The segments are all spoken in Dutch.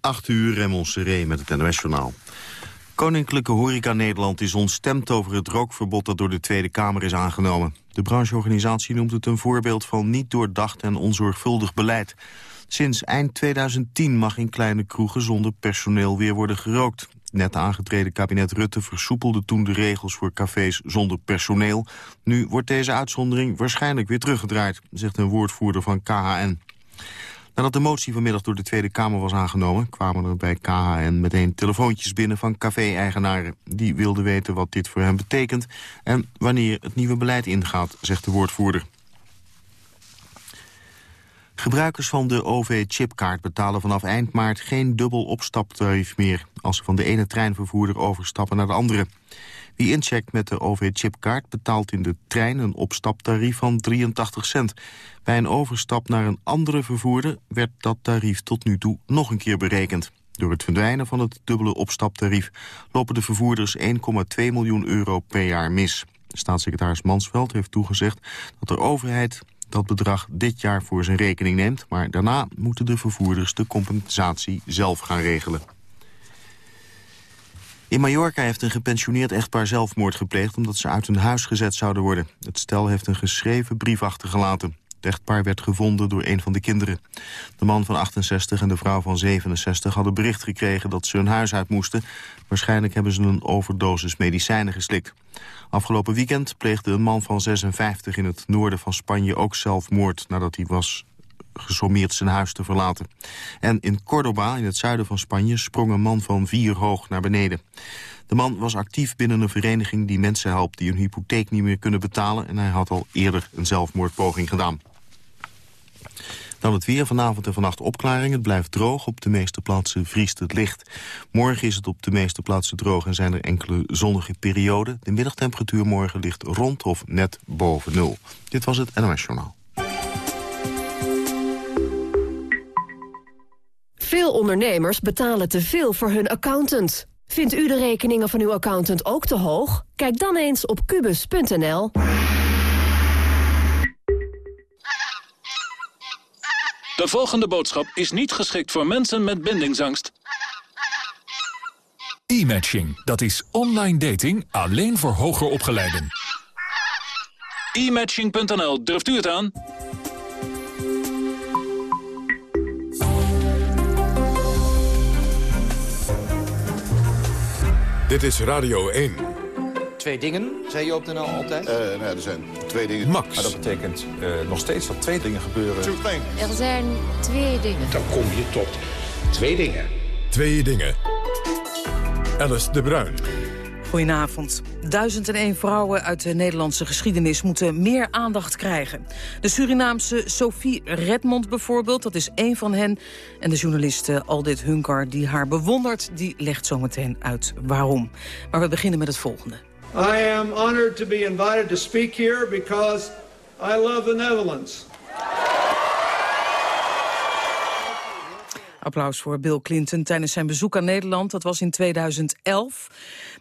8 uur, Raymond Seré met het NOS-journaal. Koninklijke Horeca Nederland is ontstemd over het rookverbod dat door de Tweede Kamer is aangenomen. De brancheorganisatie noemt het een voorbeeld van niet doordacht en onzorgvuldig beleid. Sinds eind 2010 mag in kleine kroegen zonder personeel weer worden gerookt. Net aangetreden kabinet Rutte versoepelde toen de regels voor cafés zonder personeel. Nu wordt deze uitzondering waarschijnlijk weer teruggedraaid, zegt een woordvoerder van KHN. Nadat de motie vanmiddag door de Tweede Kamer was aangenomen... kwamen er bij KHN meteen telefoontjes binnen van café-eigenaren. Die wilden weten wat dit voor hen betekent... en wanneer het nieuwe beleid ingaat, zegt de woordvoerder. Gebruikers van de OV-chipkaart betalen vanaf eind maart geen dubbel opstaptarief meer... als ze van de ene treinvervoerder overstappen naar de andere. Wie incheckt met de OV-chipkaart betaalt in de trein een opstaptarief van 83 cent. Bij een overstap naar een andere vervoerder werd dat tarief tot nu toe nog een keer berekend. Door het verdwijnen van het dubbele opstaptarief lopen de vervoerders 1,2 miljoen euro per jaar mis. Staatssecretaris Mansveld heeft toegezegd dat de overheid dat bedrag dit jaar voor zijn rekening neemt... maar daarna moeten de vervoerders de compensatie zelf gaan regelen. In Mallorca heeft een gepensioneerd echtpaar zelfmoord gepleegd... omdat ze uit hun huis gezet zouden worden. Het stel heeft een geschreven brief achtergelaten. Het echtpaar werd gevonden door een van de kinderen. De man van 68 en de vrouw van 67 hadden bericht gekregen dat ze hun huis uit moesten. Waarschijnlijk hebben ze een overdosis medicijnen geslikt. Afgelopen weekend pleegde een man van 56 in het noorden van Spanje ook zelfmoord... nadat hij was gesommeerd zijn huis te verlaten. En in Córdoba, in het zuiden van Spanje, sprong een man van vier hoog naar beneden. De man was actief binnen een vereniging die mensen helpt die hun hypotheek niet meer kunnen betalen en hij had al eerder een zelfmoordpoging gedaan. Dan het weer. Vanavond en vannacht opklaring. Het blijft droog. Op de meeste plaatsen vriest het licht. Morgen is het op de meeste plaatsen droog en zijn er enkele zonnige perioden. De middagtemperatuur morgen ligt rond of net boven nul. Dit was het NOS Journaal. Veel ondernemers betalen te veel voor hun accountant. Vindt u de rekeningen van uw accountant ook te hoog? Kijk dan eens op kubus.nl. De volgende boodschap is niet geschikt voor mensen met bindingsangst. E-matching, dat is online dating alleen voor hoger opgeleiden. E-matching.nl, durft u het aan? Dit is Radio 1. Twee dingen, zei je op de NL altijd? Uh, nou, er zijn twee dingen. Max. Maar dat betekent uh, nog steeds dat twee dingen gebeuren. Er zijn twee dingen. Dan kom je tot twee dingen. Twee dingen. Alice de Bruin. Goedenavond. 1001 vrouwen uit de Nederlandse geschiedenis moeten meer aandacht krijgen. De Surinaamse Sophie Redmond bijvoorbeeld, dat is één van hen. En de journaliste Aldit Hunkar, die haar bewondert, die legt zometeen uit waarom. Maar we beginnen met het volgende. I am honored to be invited to speak here because I love the Netherlands. Applaus voor Bill Clinton tijdens zijn bezoek aan Nederland. Dat was in 2011.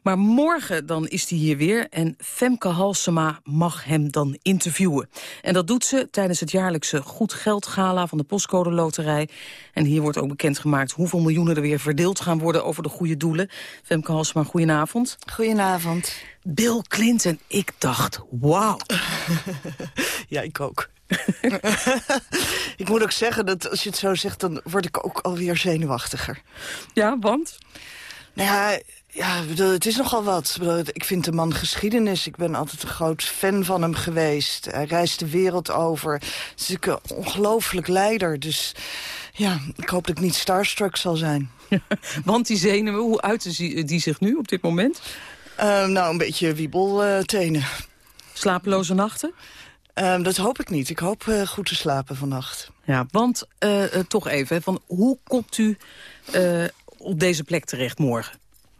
Maar morgen dan is hij hier weer en Femke Halsema mag hem dan interviewen. En dat doet ze tijdens het jaarlijkse Goed Geld Gala van de Postcode Loterij. En hier wordt ook bekendgemaakt hoeveel miljoenen er weer verdeeld gaan worden over de goede doelen. Femke Halsema, goedenavond. Goedenavond. Bill Clinton, ik dacht, wauw. ja, ik ook. ik moet ook zeggen dat als je het zo zegt... dan word ik ook alweer zenuwachtiger. Ja, want? Nou ja, ja bedoel, het is nogal wat. Ik vind de man geschiedenis. Ik ben altijd een groot fan van hem geweest. Hij reist de wereld over. Het is een ongelooflijk leider. Dus ja, ik hoop dat ik niet starstruck zal zijn. want die zenuwen, hoe uiten die zich nu op dit moment? Uh, nou, een beetje wiebeltenen. Uh, Slapeloze nachten? Uh, dat hoop ik niet. Ik hoop uh, goed te slapen vannacht. Ja, want uh, toch even, van hoe komt u op deze plek terecht morgen?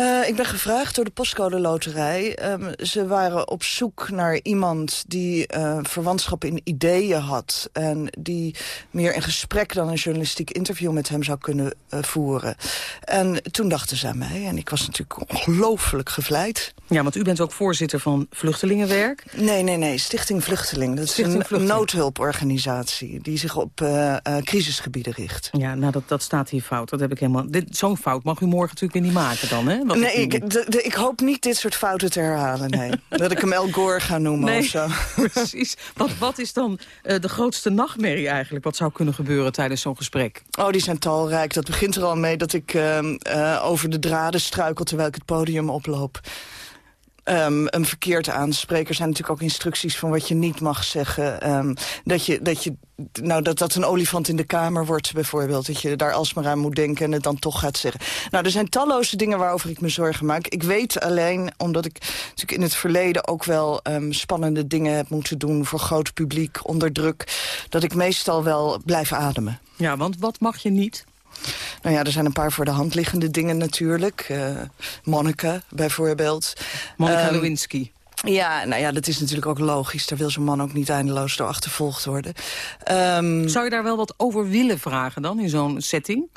Uh, ik ben gevraagd door de postcode loterij. Um, ze waren op zoek naar iemand die uh, verwantschap in ideeën had... en die meer een gesprek dan een journalistiek interview met hem zou kunnen uh, voeren. En toen dachten ze aan mij en ik was natuurlijk ongelooflijk gevleid. Ja, want u bent ook voorzitter van Vluchtelingenwerk? Nee, nee, nee, Stichting Vluchteling. Dat Stichting is een Vluchteling. noodhulporganisatie die zich op crisisgebieden richt. Ja, nou dat, dat staat hier fout. Dat heb ik helemaal... Zo'n fout mag u morgen natuurlijk weer niet maken dan, hè? Wat nee, ik, de, de, ik hoop niet dit soort fouten te herhalen, nee. dat ik hem El Gore ga noemen nee, of zo. precies. Wat, wat is dan uh, de grootste nachtmerrie eigenlijk? Wat zou kunnen gebeuren tijdens zo'n gesprek? Oh, die zijn talrijk. Dat begint er al mee dat ik uh, uh, over de draden struikel... terwijl ik het podium oploop. Um, een verkeerd aanspreker zijn natuurlijk ook instructies van wat je niet mag zeggen. Um, dat, je, dat, je, nou, dat dat een olifant in de kamer wordt bijvoorbeeld. Dat je daar alsmaar aan moet denken en het dan toch gaat zeggen. Nou, er zijn talloze dingen waarover ik me zorgen maak. Ik weet alleen, omdat ik natuurlijk in het verleden ook wel um, spannende dingen heb moeten doen... voor groot publiek, onder druk, dat ik meestal wel blijf ademen. Ja, want wat mag je niet? Nou ja, er zijn een paar voor de hand liggende dingen natuurlijk. Uh, Monica bijvoorbeeld. Monica um, Lewinsky. Ja, nou ja, dat is natuurlijk ook logisch. Daar wil zo'n man ook niet eindeloos door achtervolgd worden. Um, Zou je daar wel wat over willen vragen dan, in zo'n setting?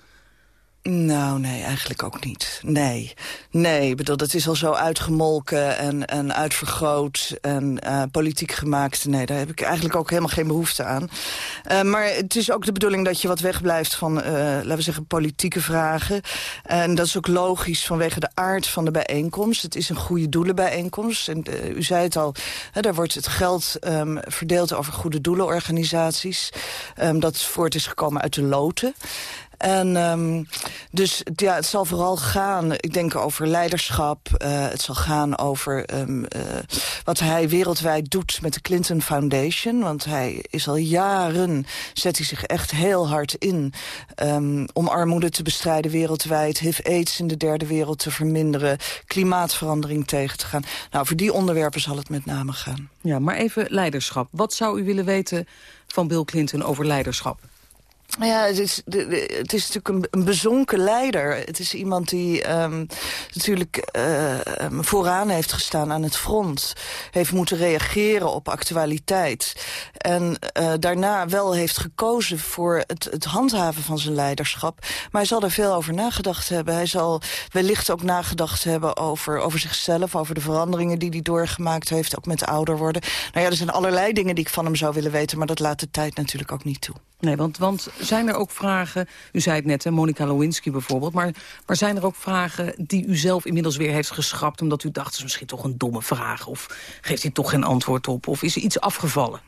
Nou, nee, eigenlijk ook niet. Nee, nee, bedoel, dat is al zo uitgemolken en, en uitvergroot en uh, politiek gemaakt. Nee, daar heb ik eigenlijk ook helemaal geen behoefte aan. Uh, maar het is ook de bedoeling dat je wat wegblijft van, uh, laten we zeggen, politieke vragen. En dat is ook logisch vanwege de aard van de bijeenkomst. Het is een goede doelenbijeenkomst. En u zei het al, hè, daar wordt het geld um, verdeeld over goede doelenorganisaties. Um, dat voort is gekomen uit de loten. En um, dus ja, het zal vooral gaan, ik denk, over leiderschap. Uh, het zal gaan over um, uh, wat hij wereldwijd doet met de Clinton Foundation. Want hij is al jaren, zet hij zich echt heel hard in... Um, om armoede te bestrijden wereldwijd. HIV-AIDS in de derde wereld te verminderen. Klimaatverandering tegen te gaan. Nou, voor die onderwerpen zal het met name gaan. Ja, maar even leiderschap. Wat zou u willen weten van Bill Clinton over leiderschap? Ja, het is, het is natuurlijk een, bezonken leider. Het is iemand die um, natuurlijk uh, vooraan heeft gestaan aan het front. Heeft moeten reageren op actualiteit. En uh, daarna wel heeft gekozen voor het, het handhaven van zijn leiderschap. Maar hij zal er veel over nagedacht hebben. Hij zal wellicht ook nagedacht hebben over, over zichzelf. Over de veranderingen die hij doorgemaakt heeft. Ook met ouder worden. Nou ja, er zijn allerlei dingen die ik van hem zou willen weten. Maar dat laat de tijd natuurlijk ook niet toe. Nee, want, want zijn er ook vragen... U zei het net, hè, Monica Lewinsky bijvoorbeeld... Maar, maar zijn er ook vragen die u zelf inmiddels weer heeft geschrapt... omdat u dacht, het is misschien toch een domme vraag... of geeft hij toch geen antwoord op, of is er iets afgevallen?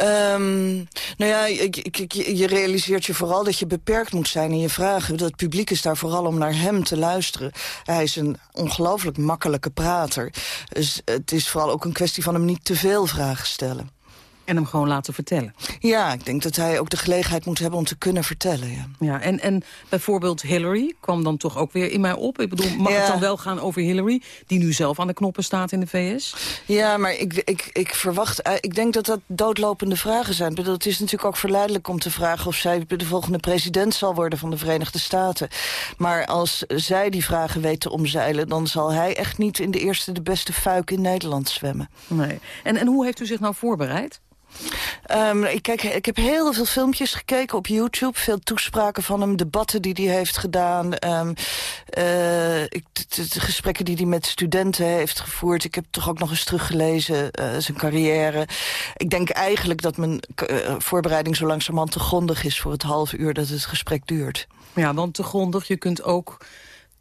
Um, nou ja, je, realiseert je vooral dat je beperkt moet zijn in je vragen. Het publiek is daar vooral om naar hem te luisteren. Hij is een ongelooflijk makkelijke prater. Dus het is vooral ook een kwestie van hem niet te veel vragen stellen. En hem gewoon laten vertellen. Ja, ik denk dat hij ook de gelegenheid moet hebben om te kunnen vertellen. Ja, ja en, en bijvoorbeeld Hillary kwam dan toch ook weer in mij op. Ik bedoel, mag ja. het dan wel gaan over Hillary... die nu zelf aan de knoppen staat in de VS? Ja, maar ik, ik, ik verwacht... Eh, ik denk dat dat doodlopende vragen zijn. Bedoel, het is natuurlijk ook verleidelijk om te vragen... of zij de volgende president zal worden van de Verenigde Staten. Maar als zij die vragen weet te omzeilen... dan zal hij echt niet in de eerste de beste fuik in Nederland zwemmen. Nee. En, en hoe heeft u zich nou voorbereid? Um, ik, kijk, ik heb heel veel filmpjes gekeken op YouTube. Veel toespraken van hem, debatten die hij heeft gedaan. Um, ik, de, gesprekken die hij met studenten heeft gevoerd. Ik heb toch ook nog eens teruggelezen, uh, zijn carrière. Ik denk eigenlijk dat mijn uh, voorbereiding zo langzamerhand te grondig is... voor het half uur dat het gesprek duurt. Ja, want te grondig, je kunt ook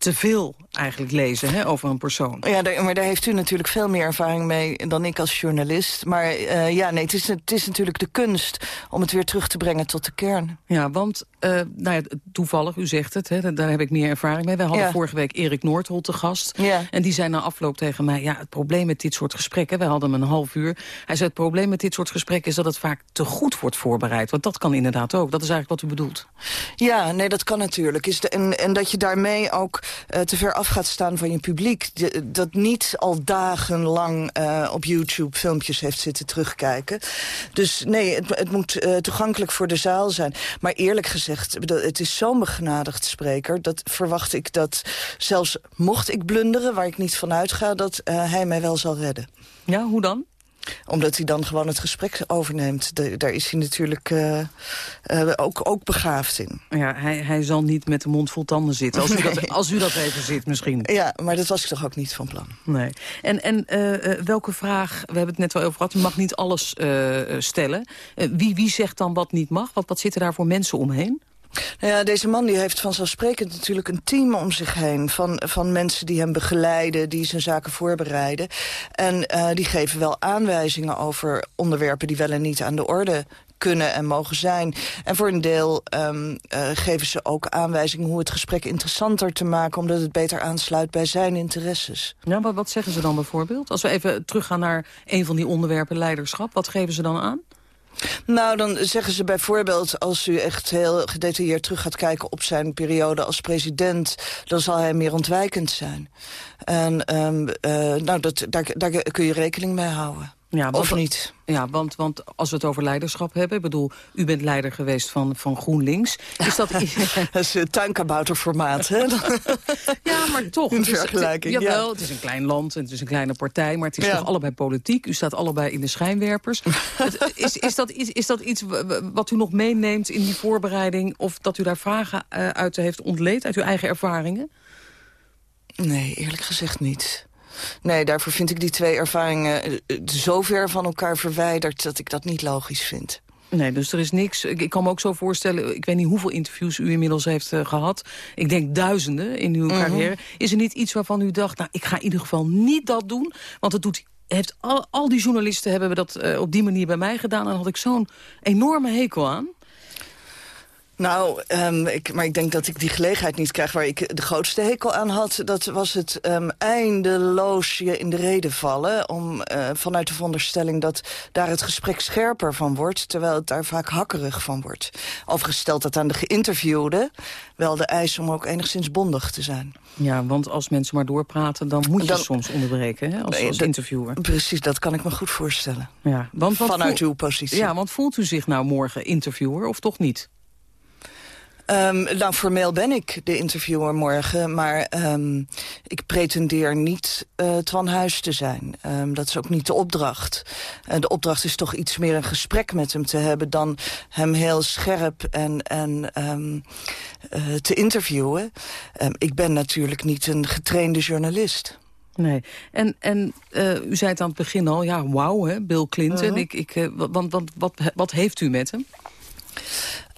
te veel eigenlijk lezen hè, over een persoon. Ja, maar daar heeft u natuurlijk veel meer ervaring mee dan ik als journalist. Maar uh, ja, nee, het is, het is natuurlijk de kunst om het weer terug te brengen tot de kern. Ja, want uh, nou ja, toevallig, u zegt het, hè, daar heb ik meer ervaring mee. Wij hadden ja. vorige week Erik Noordholt te gast. Ja. En die zei na afloop tegen mij, ja, het probleem met dit soort gesprekken... wij hadden hem een half uur. Hij zei, het probleem met dit soort gesprekken is dat het vaak te goed wordt voorbereid. Want dat kan inderdaad ook. Dat is eigenlijk wat u bedoelt. Ja, nee, dat kan natuurlijk. Is de, en, en dat je daarmee ook uh, te ver af gaat staan van je publiek... dat niet al dagenlang uh, op YouTube filmpjes heeft zitten terugkijken. Dus nee, het, het moet toegankelijk voor de zaal zijn. Maar eerlijk gezegd het is zo'n begenadigd spreker... dat verwacht ik dat zelfs mocht ik blunderen, waar ik niet van uitga... dat uh, hij mij wel zal redden. Ja, hoe dan? Omdat hij dan gewoon het gesprek overneemt. De, daar is hij natuurlijk uh, uh, ook, ook begaafd in. Ja, hij, hij zal niet met de mond vol tanden zitten. Als u, dat, als u dat even zit misschien. Ja, maar dat was ik toch ook niet van plan. Nee. En, en uh, welke vraag, we hebben het net wel over gehad... u mag niet alles stellen. wie, wie zegt dan wat niet mag? Wat, wat zitten daar voor mensen omheen? Nou ja, deze man die heeft vanzelfsprekend natuurlijk een team om zich heen... van, van mensen die hem begeleiden, die zijn zaken voorbereiden. En uh, die geven wel aanwijzingen over onderwerpen die wel en niet aan de orde kunnen en mogen zijn. En voor een deel um, uh, geven ze ook aanwijzingen hoe het gesprek interessanter te maken... omdat het beter aansluit bij zijn interesses. Ja, maar wat zeggen ze dan bijvoorbeeld? Als we even teruggaan naar een van die onderwerpen leiderschap, wat geven ze dan aan? Nou, dan zeggen ze bijvoorbeeld... als u echt heel gedetailleerd terug gaat kijken op zijn periode als president... dan zal hij meer ontwijkend zijn. En um, uh, nou, dat, daar, daar kun je rekening mee houden. Ja, of niet? Ja, want, want als we het over leiderschap hebben... ik bedoel, u bent leider geweest van, van GroenLinks. Is dat... dat is een tuinkabouterformaat, hè? ja, maar toch. Een vergelijking, het, Jawel, het is een klein land en het is een kleine partij... maar het is toch allebei politiek. U staat allebei in de schijnwerpers. is, is, dat, is, is dat iets wat u nog meeneemt in die voorbereiding... of dat u daar vragen uh, uit heeft ontleed, uit uw eigen ervaringen? Nee, eerlijk gezegd niet. Nee, daarvoor vind ik die twee ervaringen eh, eh, zo ver van elkaar verwijderd... dat ik dat niet logisch vind. Nee, dus er is niks. Ik, ik, kan me ook zo voorstellen, ik weet niet hoeveel interviews u inmiddels heeft uh, gehad. Ik denk duizenden in uw mm -hmm. carrière. Is er niet iets waarvan u dacht, nou, ik ga in ieder geval niet dat doen? Want het doet, heeft al, al die journalisten hebben dat uh, op die manier bij mij gedaan. En had ik zo'n enorme hekel aan. Nou, um, ik, maar ik denk dat ik die gelegenheid niet krijg waar ik de grootste hekel aan had. Dat was het um, eindeloos je in de reden vallen. Om, uh, vanuit de veronderstelling dat daar het gesprek scherper van wordt. Terwijl het daar vaak hakkerig van wordt. Overigens dat aan de geïnterviewde wel de eis om ook enigszins bondig te zijn. Ja, want als mensen maar doorpraten, dan moet je dan, soms onderbreken hè, als, als interviewer. Precies, dat kan ik me goed voorstellen. Ja, want, Vanuit uw positie. Ja, want voelt u zich nou morgen interviewer of toch niet? Um, nou, formeel ben ik de interviewer morgen, maar um, ik pretendeer niet uh, Twan Huis te zijn. Um, dat is ook niet de opdracht. Uh, de opdracht is toch iets meer een gesprek met hem te hebben... dan hem heel scherp en, en uh, te interviewen. ik ben natuurlijk niet een getrainde journalist. Nee. En, en uh, u zei het aan het begin al, ja, wauw, hè, Bill Clinton. -huh. ik, ik, uh, want, want wat, wat heeft u met hem?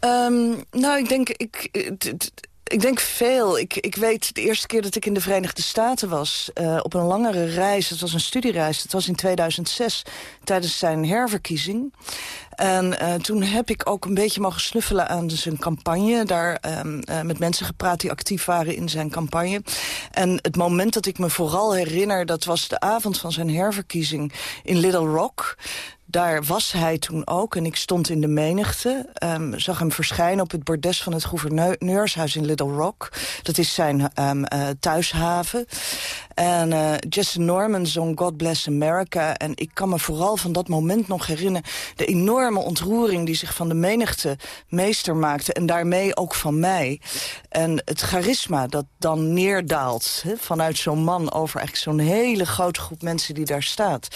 Um, nou, ik denk... Ik, ik denk veel. Ik, ik weet de eerste keer dat ik in de Verenigde Staten was... Uh, op een langere reis, het was een studiereis... dat was in 2006, tijdens zijn herverkiezing. En uh, toen heb ik ook een beetje mogen snuffelen aan zijn campagne. Daar um, uh, met mensen gepraat die actief waren in zijn campagne. En het moment dat ik me vooral herinner... dat was de avond van zijn herverkiezing in Little Rock daar was hij toen ook en ik stond in de menigte. Um, zag hem verschijnen op het bordes van het gouverneurshuis in Little Rock. Dat is zijn um, uh, thuishaven. En uh, Jesse Norman zong God Bless America. En ik kan me vooral van dat moment nog herinneren... de enorme ontroering die zich van de menigte meester maakte. En daarmee ook van mij. En het charisma dat dan neerdaalt vanuit zo'n man... over eigenlijk zo'n hele grote groep mensen die daar staat.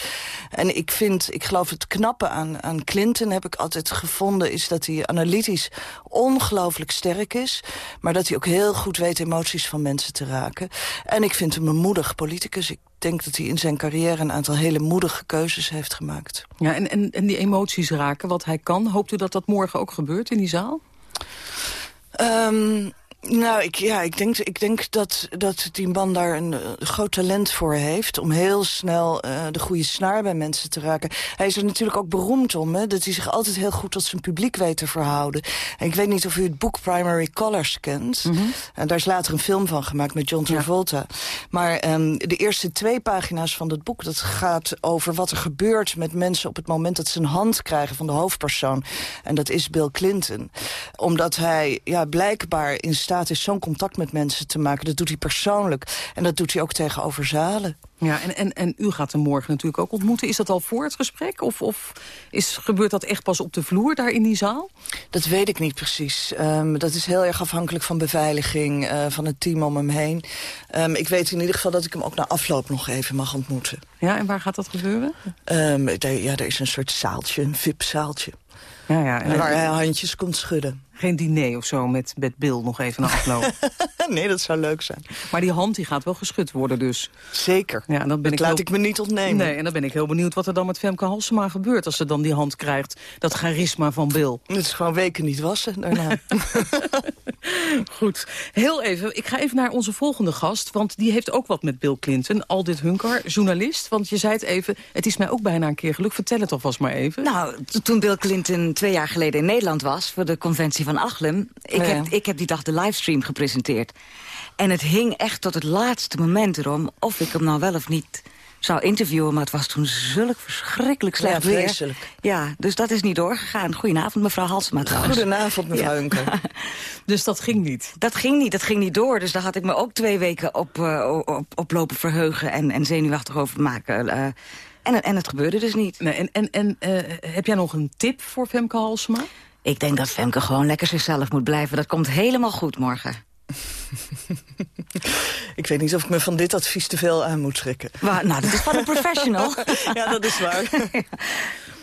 En ik vind, ik geloof het knappe aan, aan Clinton heb ik altijd gevonden... is dat hij analytisch ongelooflijk sterk is... maar dat hij ook heel goed weet emoties van mensen te raken. En ik vind hem een moedig politicus. Ik denk dat hij in zijn carrière een aantal hele moedige keuzes heeft gemaakt. Ja, en, en, en die emoties raken, wat hij kan... hoopt u dat dat morgen ook gebeurt in die zaal? Um, nou, ik, ja, ik denk, ik denk dat, dat die man daar een uh, groot talent voor heeft... om heel snel uh, de goede snaar bij mensen te raken. Hij is er natuurlijk ook beroemd om, hè, dat hij zich altijd heel goed tot zijn publiek weet te verhouden. En ik weet niet of u het boek Primary Colors kent. Mm -hmm. En daar is later een film van gemaakt met John Travolta. Ja. Maar um, de eerste twee pagina's van het boek... dat gaat over wat er gebeurt met mensen op het moment dat ze een hand krijgen... van de hoofdpersoon. En dat is Bill Clinton. Omdat hij ja, blijkbaar in staat is zo'n contact met mensen te maken. Dat doet hij persoonlijk. En dat doet hij ook tegenover zalen. Ja, en, en, en u gaat hem morgen natuurlijk ook ontmoeten. Is dat al voor het gesprek? Of, of is, gebeurt dat echt pas op de vloer daar in die zaal? Dat weet ik niet precies. Um, dat is heel erg afhankelijk van beveiliging, uh, van het team om hem heen. Um, ik weet in ieder geval dat ik hem ook na afloop nog even mag ontmoeten. Ja, en waar gaat dat gebeuren? Um, de, ja, er is een soort zaaltje, een VIP-zaaltje. Ja, ja, en waar hij handjes komt schudden. Geen diner of zo met, met Bill nog even naar afloop? nee, dat zou leuk zijn. Maar die hand die gaat wel geschud worden dus. Zeker. Ja, dan ben dat ik laat heel... ik me niet ontnemen. Nee, en dan ben ik heel benieuwd wat er dan met Femke Halsema gebeurt... als ze dan die hand krijgt, dat charisma van Bill. Het is gewoon weken niet wassen daarna. Goed. Heel even, ik ga even naar onze volgende gast... want die heeft ook wat met Bill Clinton. Aldit Hunkar, journalist. Want je zei het even, het is mij ook bijna een keer gelukt. Vertel het alvast maar even. Nou, toen Bill Clinton twee jaar geleden in Nederland was... voor de conventie van Achlem... Ik, Oh ja. heb, ik heb die dag de livestream gepresenteerd. En het hing echt tot het laatste moment erom... of ik hem nou wel of niet zou interviewen. Maar het was toen zulk verschrikkelijk slecht Ja, weer. vreselijk. Ja, dus dat is niet doorgegaan. Goedenavond, mevrouw Halsema trouwens. Goedenavond, mevrouw Ja. Hunker. Dus dat ging niet? Dat ging niet, dat ging niet door. Dus daar had ik me ook twee weken op, eh, op, op lopen verheugen... en, en zenuwachtig over maken. eh. en, en het gebeurde dus niet. Nee, en en, en eh, heb jij nog een tip voor Femke Halsema? Ik denk dat Femke gewoon lekker zichzelf moet blijven. Dat komt helemaal goed morgen. Ik weet niet of ik me van dit advies te veel aan moet schrikken. Waar, nou, dat is van een professional. ja, dat is waar.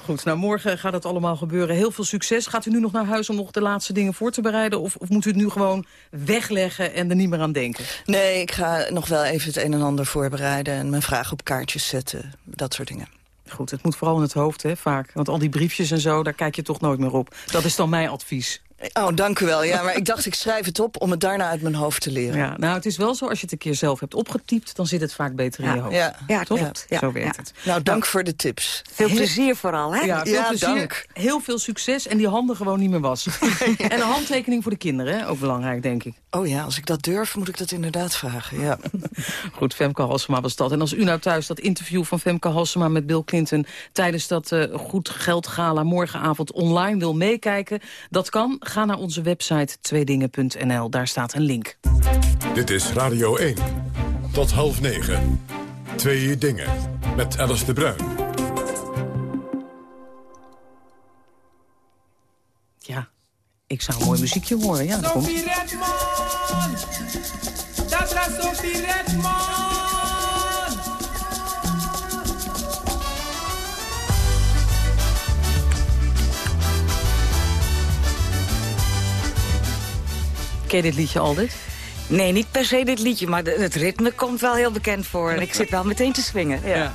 Goed, nou morgen gaat het allemaal gebeuren. Heel veel succes. Gaat u nu nog naar huis om nog de laatste dingen voor te bereiden? Of, of moet u het nu gewoon wegleggen en er niet meer aan denken? Nee, ik ga nog wel even het een en ander voorbereiden... en mijn vragen op kaartjes zetten, dat soort dingen. Goed, het moet vooral in het hoofd, hè, vaak. Want al die briefjes en zo, daar kijk je toch nooit meer op. Dat is dan mijn advies. Oh, dank u wel. Ja, maar ik dacht, ik schrijf het op om het daarna uit mijn hoofd te leren. Ja, nou, het is wel zo, als je het een keer zelf hebt opgetypt... dan zit het vaak beter in je hoofd. Ja, ja Toch? klopt. Ja, Zo werkt ja. het. Nou, dank voor de tips. Veel Heel- plezier vooral, hè? Ja, veel Ja, plezier. dank. Heel veel succes en die handen gewoon niet meer wassen. En een handtekening voor de kinderen, hè? ook belangrijk, denk ik. Oh ja, als ik dat durf, moet ik dat inderdaad vragen. Ja. Goed, Femke Halsema was dat. En als u nou thuis dat interview van Femke Halsema met Bill Clinton... tijdens dat eh, Goed Geld Gala morgenavond online wil meekijken... dat kan. Ga naar onze website tweedingen.nl. Daar staat een link. Dit is Radio 1. Tot half negen. Twee dingen. Met Alice de Bruin. Ja, ik zou een mooi muziekje horen. Ja, dat komt. Sophie Redmond! Dat was Sophie Redmond! Ken je dit liedje al dit? Nee, niet per se dit liedje, maar het ritme komt wel heel bekend voor. En ik zit wel meteen te swingen. Ja. Ja.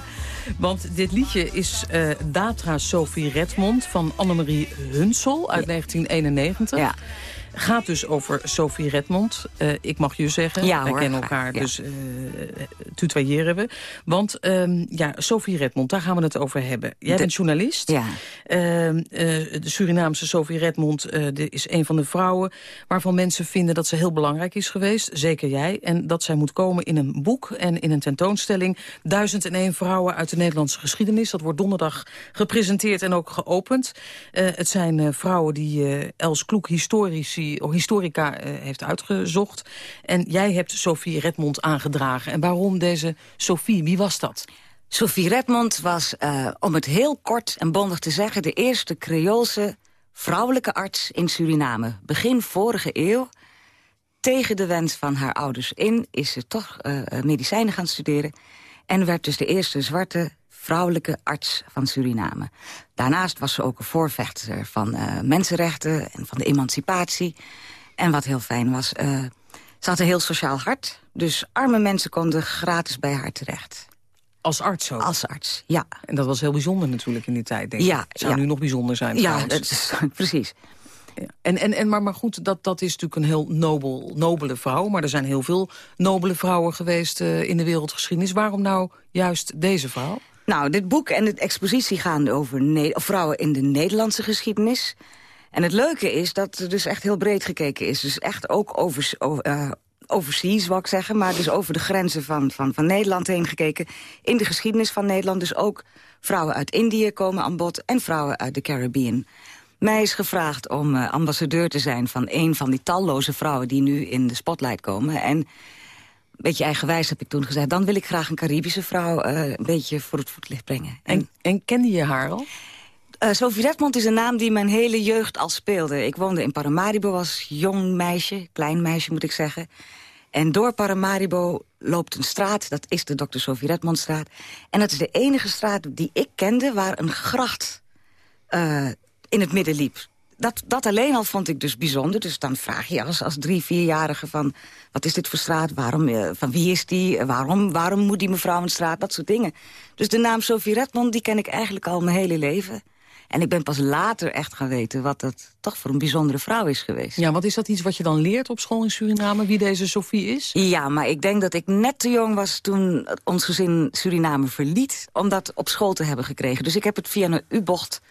Want dit liedje is eh, Datra Sophie Redmond van Annemarie Hunsel uit 1991. Ja. Gaat dus over Sophie Redmond. Eh, ik mag je zeggen, Ja, wij hoor, kennen elkaar, ja. dus eh tutoyeren we. Want ehm, ja, Sophie Redmond, daar gaan we het over hebben. Jij De- bent journalist. Ja. Ehm, eh, de Surinaamse Sophie Redmond de- is een van de vrouwen... waarvan mensen vinden dat ze heel belangrijk is geweest. Zeker jij. En dat zij moet komen in een boek en in een tentoonstelling. 1001 vrouwen uit de Nederlandse geschiedenis. Dat wordt donderdag gepresenteerd en ook geopend. Het zijn vrouwen die Els Kloek, historici, of historica, eh, heeft uitgezocht. En jij hebt Sophie Redmond aangedragen. En waarom deze Sophie? Wie was dat? Sophie Redmond was, eh, om het heel kort en bondig te zeggen... de eerste Creoolse vrouwelijke arts in Suriname. Begin vorige eeuw, tegen de wens van haar ouders in... is ze toch eh, medicijnen gaan studeren... en werd dus de eerste zwarte vrouwelijke arts van Suriname. Daarnaast was ze ook een voorvechter van eh, mensenrechten... en van de emancipatie. En wat heel fijn was, eh, ze had een heel sociaal hart... dus arme mensen konden gratis bij haar terecht. Als arts ook? Als arts, ja. En dat was heel bijzonder natuurlijk in die tijd, denk Ja, ik. Zou ja. nu nog bijzonder zijn Ja, trouwens. dat is, precies. Ja. En, en, en, maar, maar goed, dat, dat is natuurlijk een heel nobel, nobele vrouw. Maar er zijn heel veel nobele vrouwen geweest eh, in de wereldgeschiedenis. Waarom nou juist deze vrouw? Nou, dit boek en de expositie gaan over vrouwen in de Nederlandse geschiedenis. En het leuke is dat er dus echt heel breed gekeken is. Dus echt ook over, over, eh, overseas, wou ik zeggen. Maar dus over de grenzen van, van, van Nederland heen gekeken. In de geschiedenis van Nederland. Dus ook vrouwen uit Indië komen aan bod. En vrouwen uit de Caribbean. Mij is gevraagd om uh, ambassadeur te zijn van een van die talloze vrouwen... die nu in de spotlight komen. En beetje eigenwijs heb ik toen gezegd... dan wil ik graag een Caribische vrouw uh, een beetje voor het voetlicht brengen. En, en, en kende je haar al? Uh, Sophie Redmond is een naam die mijn hele jeugd al speelde. Ik woonde in Paramaribo als jong meisje, klein meisje moet ik zeggen. En door Paramaribo loopt een straat, dat is de Dr. Sophie Redmondstraat. En dat is de enige straat die ik kende waar een gracht uh, in het midden liep. Dat, dat alleen al vond ik dus bijzonder. Dus dan vraag je als, als drie, vierjarige van... wat is dit voor straat, waarom, uh, van wie is die, waarom, waarom moet die mevrouw een straat, dat soort dingen. Dus de naam Sophie Redmond, die ken ik eigenlijk al mijn hele leven. En ik ben pas later echt gaan weten wat dat toch voor een bijzondere vrouw is geweest. Ja, wat is dat iets wat je dan leert op school in Suriname, wie deze Sophie is? Ja, maar ik denk dat ik net te jong was toen ons gezin Suriname verliet... om dat op school te hebben gekregen. Dus ik heb het via een U-bocht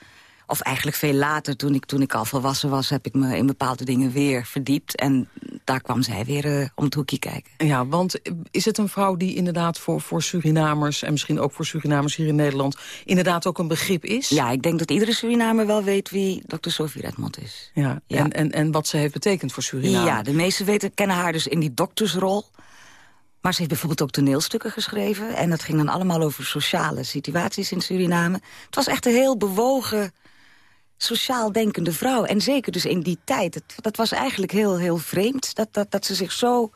of eigenlijk veel later, toen ik, toen ik al volwassen was... heb ik me in bepaalde dingen weer verdiept. En daar kwam zij weer uh, om het hoekje kijken. Ja, want is het een vrouw die inderdaad voor, voor Surinamers... en misschien ook voor Surinamers hier in Nederland... inderdaad ook een begrip is? Ja, ik denk dat iedere Surinamer wel weet wie Dr. Sophie Redmond is. Ja, ja. En, en, en wat ze heeft betekend voor Suriname. Ja, de meesten weten, kennen haar dus in die doktersrol... Maar ze heeft bijvoorbeeld ook toneelstukken geschreven. En dat ging dan allemaal over sociale situaties in Suriname. Het was echt een heel bewogen sociaal denkende vrouw. En zeker dus in die tijd. Het, dat was eigenlijk heel, heel vreemd. Dat, dat, dat ze zich zo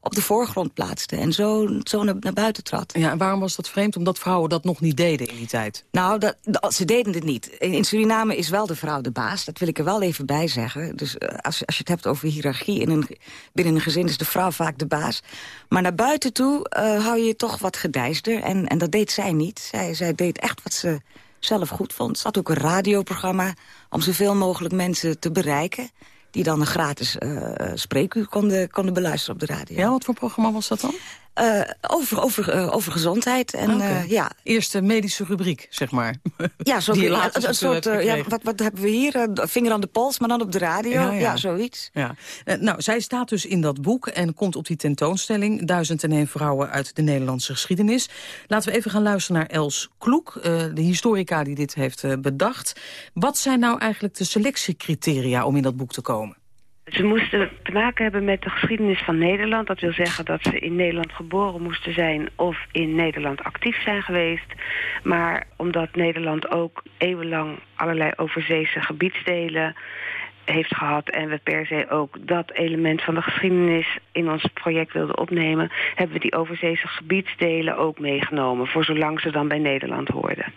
op de voorgrond plaatste en zo, zo naar, naar, buiten trad. Ja, en waarom was dat vreemd? Omdat vrouwen dat nog niet deden in die tijd? Nou, dat, ze deden het niet. In, Suriname is wel de vrouw de baas. Dat wil ik er wel even bij zeggen. Dus uh, als, als je het hebt over hiërarchie in een, binnen een gezin... is de vrouw vaak de baas. Maar naar buiten toe uh, hou je je toch wat gedijsder. En, en dat deed zij niet. Zij, zij deed echt wat ze zelf goed vond. Er zat ook een radioprogramma om zoveel mogelijk mensen te bereiken die dan een gratis uh, spreekuur konden, konden beluisteren op de radio. Ja, wat voor programma was dat dan? Uh, over, over, uh, over gezondheid. En, okay. ja. Eerste medische rubriek, zeg maar. Ja, zo, die ja, een soort, ja, wat, wat hebben we hier? vinger aan de pols, maar dan op de radio. Ja, ja. zoiets. Ja. nou, zij staat dus in dat boek en komt op die tentoonstelling... Duizend en één vrouwen uit de Nederlandse geschiedenis. Laten we even gaan luisteren naar Els Kloek, de historica die dit heeft bedacht. Wat zijn nou eigenlijk de selectiecriteria om in dat boek te komen? Ze moesten te maken hebben met de geschiedenis van Nederland. Dat wil zeggen dat ze in Nederland geboren moesten zijn of in Nederland actief zijn geweest. Maar omdat Nederland ook eeuwenlang allerlei overzeese gebiedsdelen heeft gehad... en we per se ook dat element van de geschiedenis in ons project wilden opnemen... hebben we die overzeese gebiedsdelen ook meegenomen... voor zolang ze dan bij Nederland hoorden.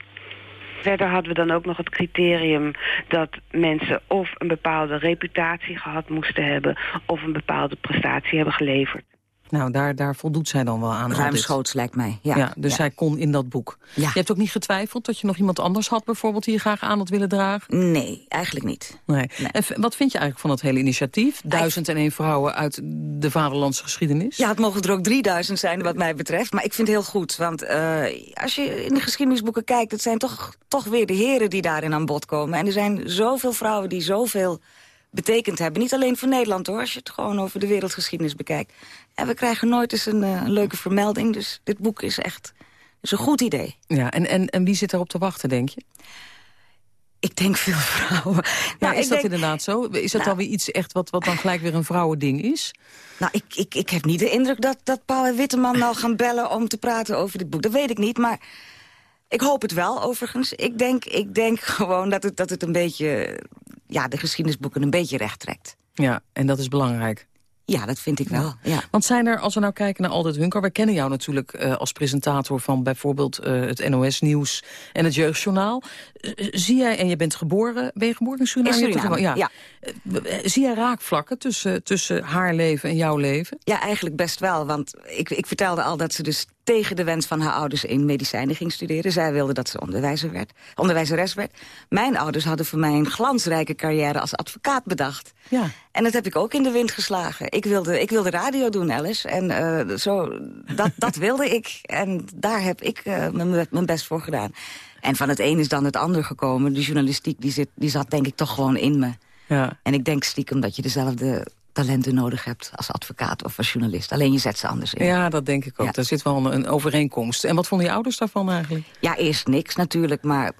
Verder hadden we dan ook nog het criterium dat mensen of een bepaalde reputatie gehad moesten hebben... of een bepaalde prestatie hebben geleverd. Nou, daar, daar voldoet zij dan wel aan. Ruimschoots lijkt mij, ja. ja dus zij kon in dat boek. Ja. Je hebt ook niet getwijfeld dat je nog iemand anders had... bijvoorbeeld die je graag aan had willen dragen? Nee, eigenlijk niet. Nee. En wat vind je eigenlijk van dat hele initiatief? Duizend en één vrouwen uit de vaderlandse geschiedenis? Ja, het mogen er ook 3000 zijn wat mij betreft. Maar ik vind het heel goed, want uh, als je in de geschiedenisboeken kijkt... het zijn toch, toch weer de heren die daarin aan bod komen. En er zijn zoveel vrouwen die zoveel betekend hebben. Niet alleen voor Nederland hoor, als je het gewoon over de wereldgeschiedenis bekijkt. En we krijgen nooit eens een, uh, een leuke vermelding. Dus dit boek is echt is een goed idee. Ja, en, en, en wie zit erop te wachten, denk je? Ik denk veel vrouwen. Ja, nou, is dat denk... inderdaad zo? Is dat nou, dan weer iets echt wat, wat dan gelijk weer een vrouwending is? Nou, ik, ik, ik heb niet de indruk dat, dat Paul en Witteman nou gaan bellen om te praten over dit boek. Dat weet ik niet, maar ik hoop het wel overigens. Ik denk, ik denk gewoon dat het, dat het een beetje ja, de geschiedenisboeken een beetje recht trekt. Ja, en dat is belangrijk. Ja, dat vind ik wel. Ja. Want zijn er, als we nou kijken naar Aldert Hunker... we kennen jou natuurlijk uh, als presentator van bijvoorbeeld uh, het NOS-nieuws... en het Jeugdjournaal. Uh, zie jij, en je bent geboren, ben je geboren in Suriname? In Suriname, ja. ja. zie jij raakvlakken tussen, tussen haar leven en jouw leven? Ja, eigenlijk best wel. Want ik, ik vertelde al dat ze dus tegen de wens van haar ouders in medicijnen ging studeren. Zij wilde dat ze onderwijzer werd, onderwijzeres werd. Mijn ouders hadden voor mij een glansrijke carrière als advocaat bedacht. Ja. En dat heb ik ook in de wind geslagen. Ik wilde, ik wilde radio doen, Alice. En uh, zo, dat, dat wilde ik. En daar heb ik uh, mijn best voor gedaan. En van het een is dan het ander gekomen. De journalistiek die zit, die zat denk ik toch gewoon in me. Ja. En ik denk stiekem dat je dezelfde talenten nodig hebt als advocaat of als journalist. Alleen je zet ze anders in. Ja, dat denk ik ook. Ja. Daar zit wel een, een, overeenkomst. En wat vonden je ouders daarvan eigenlijk? Ja, eerst niks natuurlijk, maar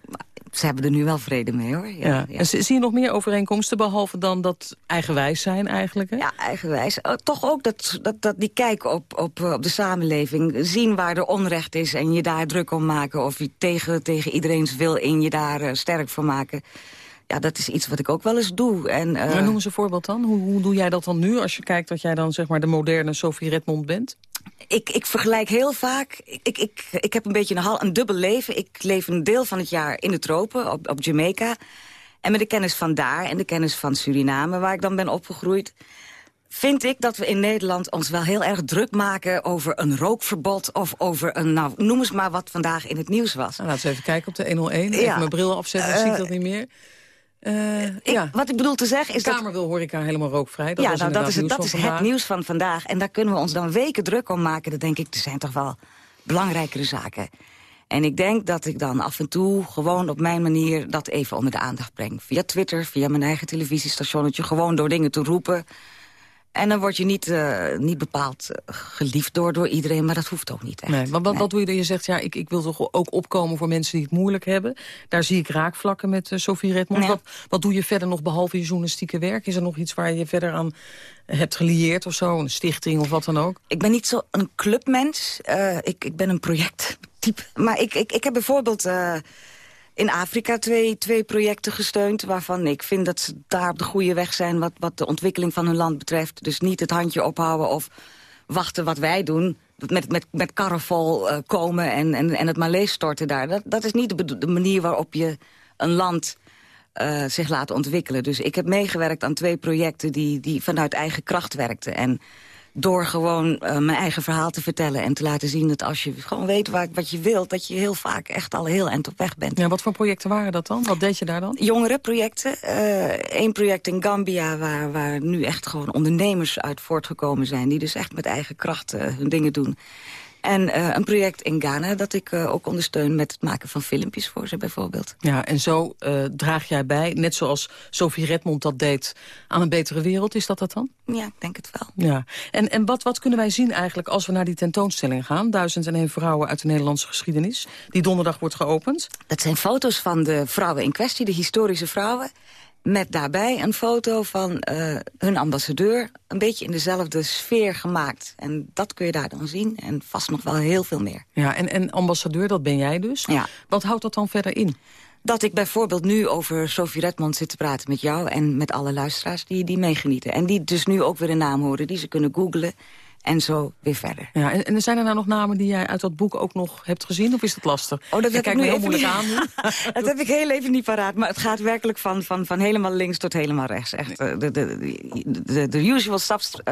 ze hebben er nu wel vrede mee, hoor. Ja, ja. En zie je nog meer overeenkomsten, behalve dan dat eigenwijs zijn eigenlijk? Hè? Ja, eigenwijs. Oh, toch ook dat, dat, dat die kijken op, op, op de samenleving. Zien waar er onrecht is en je daar druk om maken. Of je tegen, tegen iedereen's wil in je daar sterk voor maken ja, dat is iets wat ik ook wel eens doe. En, uh... maar noem eens een voorbeeld dan. Hoe, hoe, doe jij dat dan nu als je kijkt dat jij dan zeg maar de moderne Sophie Redmond bent? Ik, ik vergelijk heel vaak. Ik, ik, ik heb een beetje een, een dubbel leven. Ik leef een deel van het jaar in de tropen, op, op Jamaica. En met de kennis van daar en de kennis van Suriname, waar ik dan ben opgegroeid vind ik dat we in Nederland ons wel heel erg druk maken... over een rookverbod of over een... nou, noem eens maar wat vandaag in het nieuws was. Nou, laten we even kijken op de 101. Ja. Even mijn bril afzetten, uh, zie ik dat niet meer. Uh, ik, ja. Wat ik bedoel te zeggen is de Kamer dat... wil horeca helemaal rookvrij. Dat ja, nou, dat is, het, dat is het nieuws van vandaag. En daar kunnen we ons dan weken druk om maken. Dan denk ik, er zijn toch wel belangrijkere zaken. En ik denk dat ik dan af en toe gewoon op mijn manier dat even onder de aandacht breng. Via Twitter, via mijn eigen televisiestationnetje. Gewoon door dingen te roepen. En dan word je niet, uh, niet bepaald eh, geliefd door, door iedereen, maar dat hoeft ook niet echt. Nee, maar wat, wat doe je dan? Je zegt, ja, ik, ik wil toch ook opkomen voor mensen die het moeilijk hebben. Daar zie ik raakvlakken met uh, Sophie Redmond. Wat, wat doe je verder nog behalve je journalistieke werk? Is er nog iets waar je verder aan hebt gelieerd of zo? Een stichting of wat dan ook? Ik ben niet zo een clubmens. Uh, ik, ik ben een projecttype. Maar ik, ik, ik heb bijvoorbeeld in Afrika twee, twee projecten gesteund... waarvan ik vind dat ze daar op de goede weg zijn... Wat, wat de ontwikkeling van hun land betreft. Dus niet het handje ophouden of wachten wat wij doen... met, met, met vol uh, komen en, en, en het maar leegstorten daar. Dat, dat is niet de, manier waarop je een land... Uh, zich laat ontwikkelen. Dus ik heb meegewerkt aan twee projecten die, die vanuit eigen kracht werkten. En door gewoon uh, mijn eigen verhaal te vertellen en te laten zien... dat als je gewoon weet waar, wat je wilt, dat je heel vaak echt al heel eind op weg bent. Ja, wat voor projecten waren dat dan? Wat deed je daar dan? Jongerenprojecten. Eén uh, project in Gambia waar, waar nu echt gewoon ondernemers uit voortgekomen zijn... die dus echt met eigen kracht hun dingen doen. En uh, een project in Ghana dat ik uh, ook ondersteun met het maken van filmpjes voor ze bijvoorbeeld. Ja, en zo uh, draag jij bij, net zoals Sophie Redmond dat deed, aan een betere wereld. Is dat dat dan? Ja, ik denk het wel. Ja. En, en wat, wat kunnen wij zien eigenlijk als we naar die tentoonstelling gaan? Duizend en één vrouwen uit de Nederlandse geschiedenis, die donderdag wordt geopend. Dat zijn foto's van de vrouwen in kwestie, de historische vrouwen. Met daarbij een foto van uh, hun ambassadeur. Een beetje in dezelfde sfeer gemaakt. En dat kun je daar dan zien. En vast nog wel heel veel meer. Ja, en, en ambassadeur, dat ben jij dus. Ja. Wat houdt dat dan verder in? Dat ik bijvoorbeeld nu over Sophie Redmond zit te praten met jou... en met alle luisteraars die, die meegenieten. En die dus nu ook weer een naam horen, die ze kunnen googlen en zo weer verder. Ja, en, en zijn er nou nog namen die jij uit dat boek ook nog hebt gezien? Of is dat lastig? Oh, dat ik kijk me heel moeilijk aan dat heb ik heel even niet paraat. Maar het gaat werkelijk van, van, van helemaal links tot helemaal rechts. Echt, de, de, de, de usual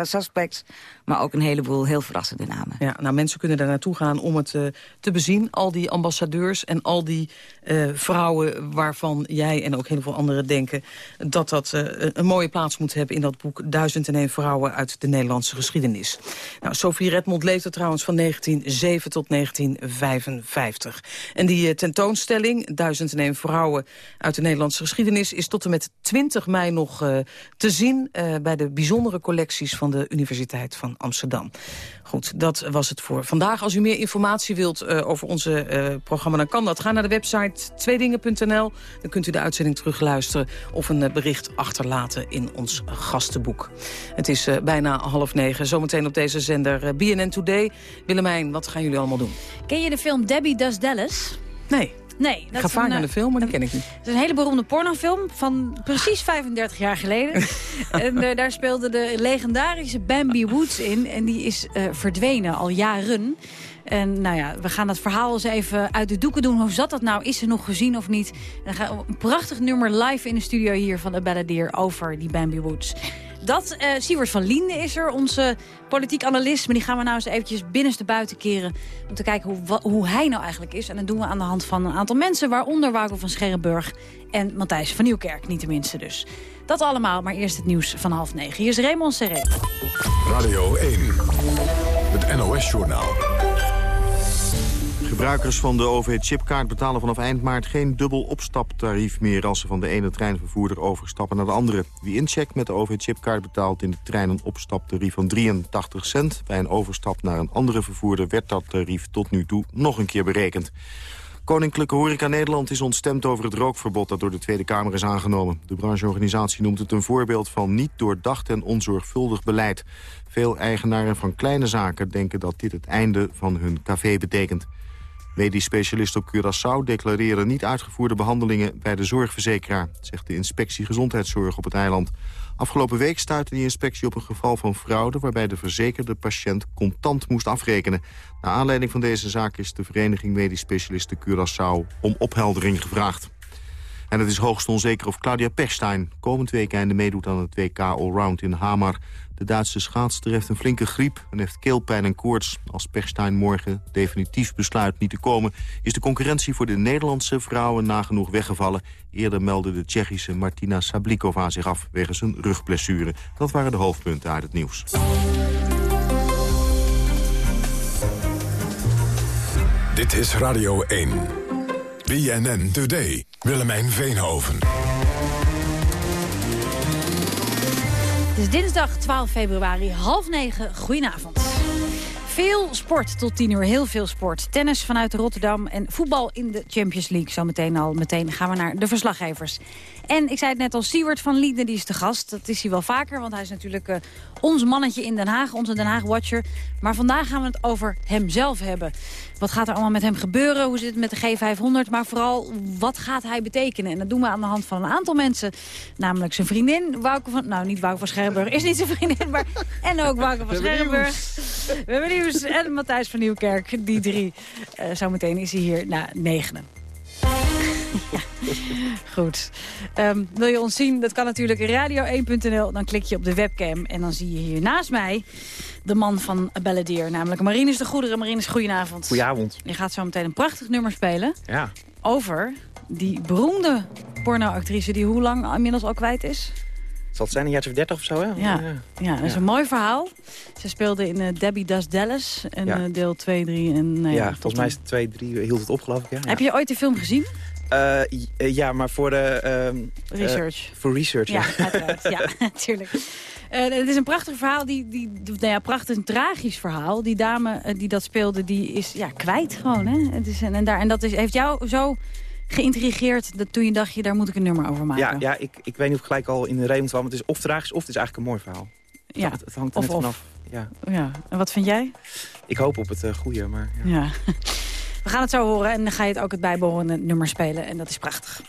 suspects, maar ook een heleboel heel verrassende namen. Ja, nou, mensen kunnen daar naartoe gaan om het uh, te bezien. Al die ambassadeurs en al die uh, vrouwen waarvan jij en ook heel veel anderen denken... dat dat uh, een mooie plaats moet hebben in dat boek... Duizend en één vrouwen uit de Nederlandse geschiedenis. Nou, Sophie Redmond leefde trouwens van 1907 tot 1955. En die uh, tentoonstelling, Duizend en één vrouwen uit de Nederlandse geschiedenis... is tot en met 20 mei nog uh, te zien uh, bij de bijzondere collecties van de Universiteit van Amsterdam. Goed, dat was het voor vandaag. Als u meer informatie wilt over onze programma, dan kan dat. Ga naar de website tweedingen.nl. Dan kunt u de uitzending terugluisteren of een bericht achterlaten in ons gastenboek. Het is bijna half negen. Zometeen op deze zender BNN Today. Willemijn, wat gaan jullie allemaal doen? Ken je de film Debbie Does Dallas? Nee. Nee. Dat ik ga vaak naar de film, maar die ken ik niet. Het is een hele beroemde pornofilm van precies 35 jaar geleden. en uh, daar speelde de legendarische Bambi Woods in. En die is uh, verdwenen al jaren. En nou ja, we gaan dat verhaal eens even uit de doeken doen. Hoe zat dat nou? Is ze nog gezien of niet? En dan gaan we een prachtig nummer live in de studio hier van de Balladeer over die Bambi Woods. Dat, uh, Siewert van Liende is er, onze politiek analist. Maar die gaan we nou eens eventjes binnenste buiten keren. Om te kijken hoe, hoe hij nou eigenlijk is. En dat doen we aan de hand van een aantal mensen. Waaronder Wouter van Scherrenburg en Matthijs van Nieuwkerk. Niet tenminste dus. Dat allemaal, maar eerst het nieuws van half negen. Hier is Raymond Serré. Radio 1, het NOS-journaal. Gebruikers van de OV-chipkaart betalen vanaf eind maart geen dubbel opstaptarief meer... als ze van de ene treinvervoerder overstappen naar de andere. Wie incheckt met de OV-chipkaart betaalt in de trein een opstaptarief van 83 cent. Bij een overstap naar een andere vervoerder werd dat tarief tot nu toe nog een keer berekend. Koninklijke Horeca Nederland is ontstemd over het rookverbod dat door de Tweede Kamer is aangenomen. De brancheorganisatie noemt het een voorbeeld van niet doordacht en onzorgvuldig beleid. Veel eigenaren van kleine zaken denken dat dit het einde van hun café betekent. Medisch specialisten op Curaçao declareren niet uitgevoerde behandelingen bij de zorgverzekeraar, zegt de inspectie gezondheidszorg op het eiland. Afgelopen week stuitte die inspectie op een geval van fraude... waarbij de verzekerde patiënt contant moest afrekenen. Naar aanleiding van deze zaak is de Vereniging Medisch Specialisten Curaçao... om opheldering gevraagd. En het is hoogst onzeker of Claudia Pechstein komend weekende meedoet aan het WK Allround in Hamar. De Duitse schaatster heeft een flinke griep en heeft keelpijn en koorts. Als Pechstein morgen definitief besluit niet te komen... is de concurrentie voor de Nederlandse vrouwen nagenoeg weggevallen. Eerder meldde de Tsjechische Martina Sablikova zich af wegens een rugblessure. Dat waren de hoofdpunten uit het nieuws. Dit is Radio 1. BNN Today. Willemijn Veenhoven. Dinsdag 12 februari, half negen. Goedenavond. Veel sport tot tien uur, heel veel sport. Tennis vanuit Rotterdam en voetbal in de Champions League. Zometeen al, meteen gaan we naar de verslaggevers. En ik zei het net al, Siewert van Lieden die is de gast. Dat is hij wel vaker, want hij is natuurlijk uh, ons mannetje in Den Haag. Onze Den Haag-watcher. Maar vandaag gaan we het over hemzelf hebben. Wat gaat er allemaal met hem gebeuren? Hoe zit het met de G500? Maar vooral, wat gaat hij betekenen? En dat doen we aan de hand van een aantal mensen. Namelijk zijn vriendin, Wouke van... Nou, niet Wouke van Scherrenburg, is niet zijn vriendin. Maar, en ook Wouke van Scherrenburg. We hebben nieuws. En Matthijs van Nieuwkerk, die drie. Uh, zometeen is hij hier na negenen. ja. Goed. Um, wil je ons zien? Dat kan natuurlijk radio1.nl. Dan klik je op de webcam en dan zie je hier naast mij de man van Balladeer, namelijk Marinus de Goederen. Marinus, goedenavond. Goedenavond. Je gaat zo meteen een prachtig nummer spelen. Ja. Over die beroemde pornoactrice die hoe lang inmiddels al kwijt is? Zal het zijn een jaar of dertig of zo, hè? Ja, ja. ja dat is een mooi verhaal. Ze speelde in uh, Debbie Does Dallas. En ja. uh, deel 2, 3 en... Nee, ja, volgens mij is het 2, 3 hield het op, geloof ik. Ja. Heb je ooit de film gezien? Uh, ja, maar voor de... Uh, research. Voor research, ja. Ja, uiteraard. ja, natuurlijk. het is een prachtig verhaal, die, die, nou ja, prachtig een tragisch verhaal. Die dame die dat speelde, die is ja, kwijt gewoon. Hè? Het is, en, en, daar, en dat is, heeft jou zo geïntrigeerd dat toen je dacht, je, daar moet ik een nummer over maken? Ja, ja ik, ik weet niet of ik gelijk al in de reden van. Het is of tragisch of het is eigenlijk een mooi verhaal. Ja, het, het hangt er of, net vanaf. Ja. ja, en wat vind jij? Ik hoop op het uh, goede, maar... Ja. ja. We gaan het zo horen en dan ga je het ook het bijbehorende nummer spelen. En dat is prachtig.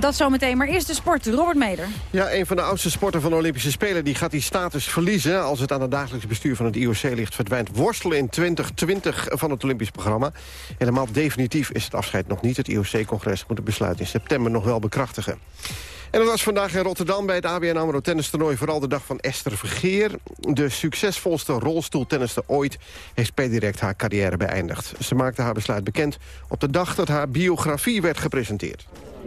Dat zometeen, maar eerst de sport. Robert Meder. Ja, een van de oudste sporten van de Olympische Spelen... die gaat die status verliezen. Als het aan het dagelijks bestuur van het IOC ligt... verdwijnt worstelen in 2020 van het Olympisch programma. Helemaal definitief is het afscheid nog niet. Het IOC-congres moet het besluit in september nog wel bekrachtigen. En dat was vandaag in Rotterdam bij het ABN AMRO tennistoernooi... vooral de dag van Esther Vergeer. De succesvolste rolstoeltennister ooit heeft per direct haar carrière beëindigd. Ze maakte haar besluit bekend op de dag dat haar biografie werd gepresenteerd.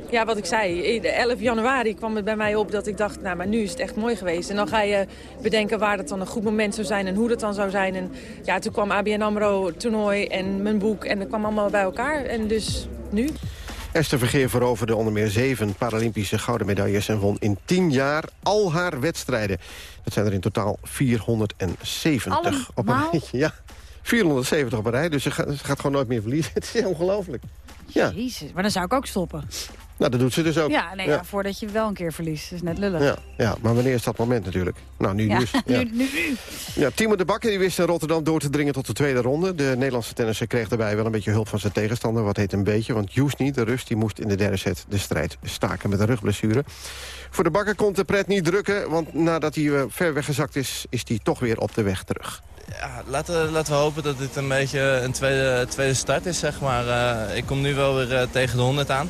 Ja, wat ik zei, 11 januari kwam het bij mij op dat ik dacht... nou, maar nu is het echt mooi geweest. En dan ga je bedenken waar het dan een goed moment zou zijn... en hoe dat dan zou zijn. En ja, toen kwam ABN AMRO toernooi en mijn boek... en dat kwam allemaal bij elkaar. En dus nu... Esther Vergeer veroverde onder meer zeven Paralympische gouden medailles... en won in tien jaar al haar wedstrijden. Dat zijn er in totaal 470 Allemaal? op een rijtje. Ja, 470 op een rij, dus ze gaat, ze gaat gewoon nooit meer verliezen. Het is ongelooflijk. Ja. Jezus, maar dan zou ik ook stoppen. Nou, dat doet ze dus ook. Ja, nee, ja. Ja, voordat je wel een keer verliest. Dat is net lullig. Ja, ja, maar wanneer is dat moment natuurlijk? Nou, nu ja, dus. nu, nu, nu. Ja, Timo de Bakker die wist in Rotterdam door te dringen tot de tweede ronde. De Nederlandse tennisser kreeg daarbij wel een beetje hulp van zijn tegenstander. Wat heet een beetje, want Jusni, de Rus, die moest in de derde set de strijd staken met een rugblessure. Voor de Bakker komt de pret niet drukken, want nadat hij ver weggezakt is, is hij toch weer op de weg terug. Ja, laten, laten we hopen dat dit een beetje een tweede, tweede start is, zeg maar. Uh, ik kom nu wel weer uh, tegen de 100 aan.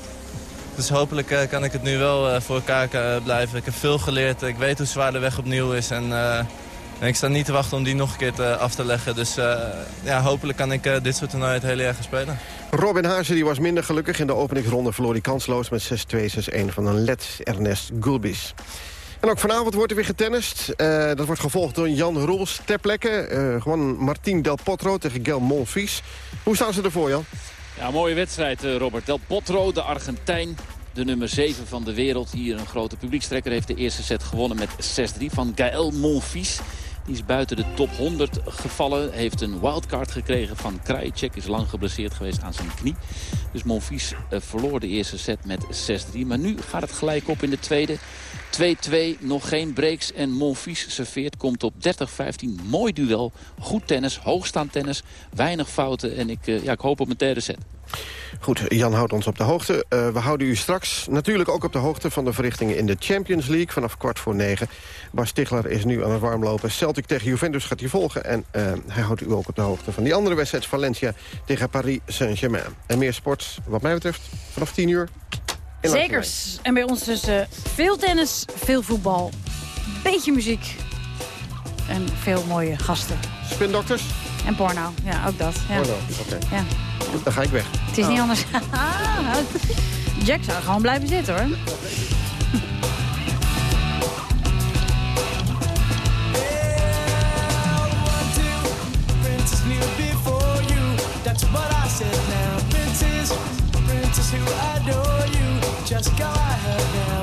Dus hopelijk uh, kan ik het nu wel voor elkaar blijven. Ik heb veel geleerd, ik weet hoe zwaar de weg opnieuw is. En, ik sta niet te wachten om die nog een keer af te leggen. Dus ja, hopelijk kan ik dit soort toernooi het hele jaar gaan spelen. Robin Haase die was minder gelukkig. In de openingsronde verloor hij kansloos met 6-2, 6-1 van een led Ernest Gulbis. En ook vanavond wordt er weer getennist. Dat wordt gevolgd door Jan Roels ter plekke. Gewoon Martin Del Potro tegen Gel Monfils. Hoe staan ze ervoor, Jan? Ja, mooie wedstrijd, Robert. Del Potro, de Argentijn. De nummer 7 van de wereld. Hier een grote publiekstrekker heeft de eerste set gewonnen met 6-3 van Gaël Monfils. Die is buiten de top 100 gevallen. Heeft een wildcard gekregen van Krajicek. Is lang geblesseerd geweest aan zijn knie. Dus Monfils uh, verloor de eerste set met 6-3. Maar nu gaat het gelijk op in de tweede. 2-2, nog geen breaks. En Monfils serveert, komt op 30-15. Mooi duel, goed tennis, hoogstaand tennis. Weinig fouten en ik, uh, ja, ik hoop op mijn derde set. Goed, Jan houdt ons op de hoogte. Uh, we houden u straks natuurlijk ook op de hoogte van de verrichtingen in de Champions League vanaf kwart voor negen. Bas Stigler is nu aan het warmlopen. Celtic tegen Juventus gaat hij volgen. En uh, hij houdt u ook op de hoogte van die andere wedstrijd Valencia tegen Paris Saint-Germain. En meer sport, wat mij betreft, vanaf 10 uur. Zekers. En bij ons dus uh, veel tennis, veel voetbal, beetje muziek en veel mooie gasten. Spindokters? En porno, ja, ook dat. Ja. Porno, oké. Okay. Ja. Dan ga ik weg. Het is oh. niet anders. Jack zou gewoon blijven zitten, hoor. Just go ahead now.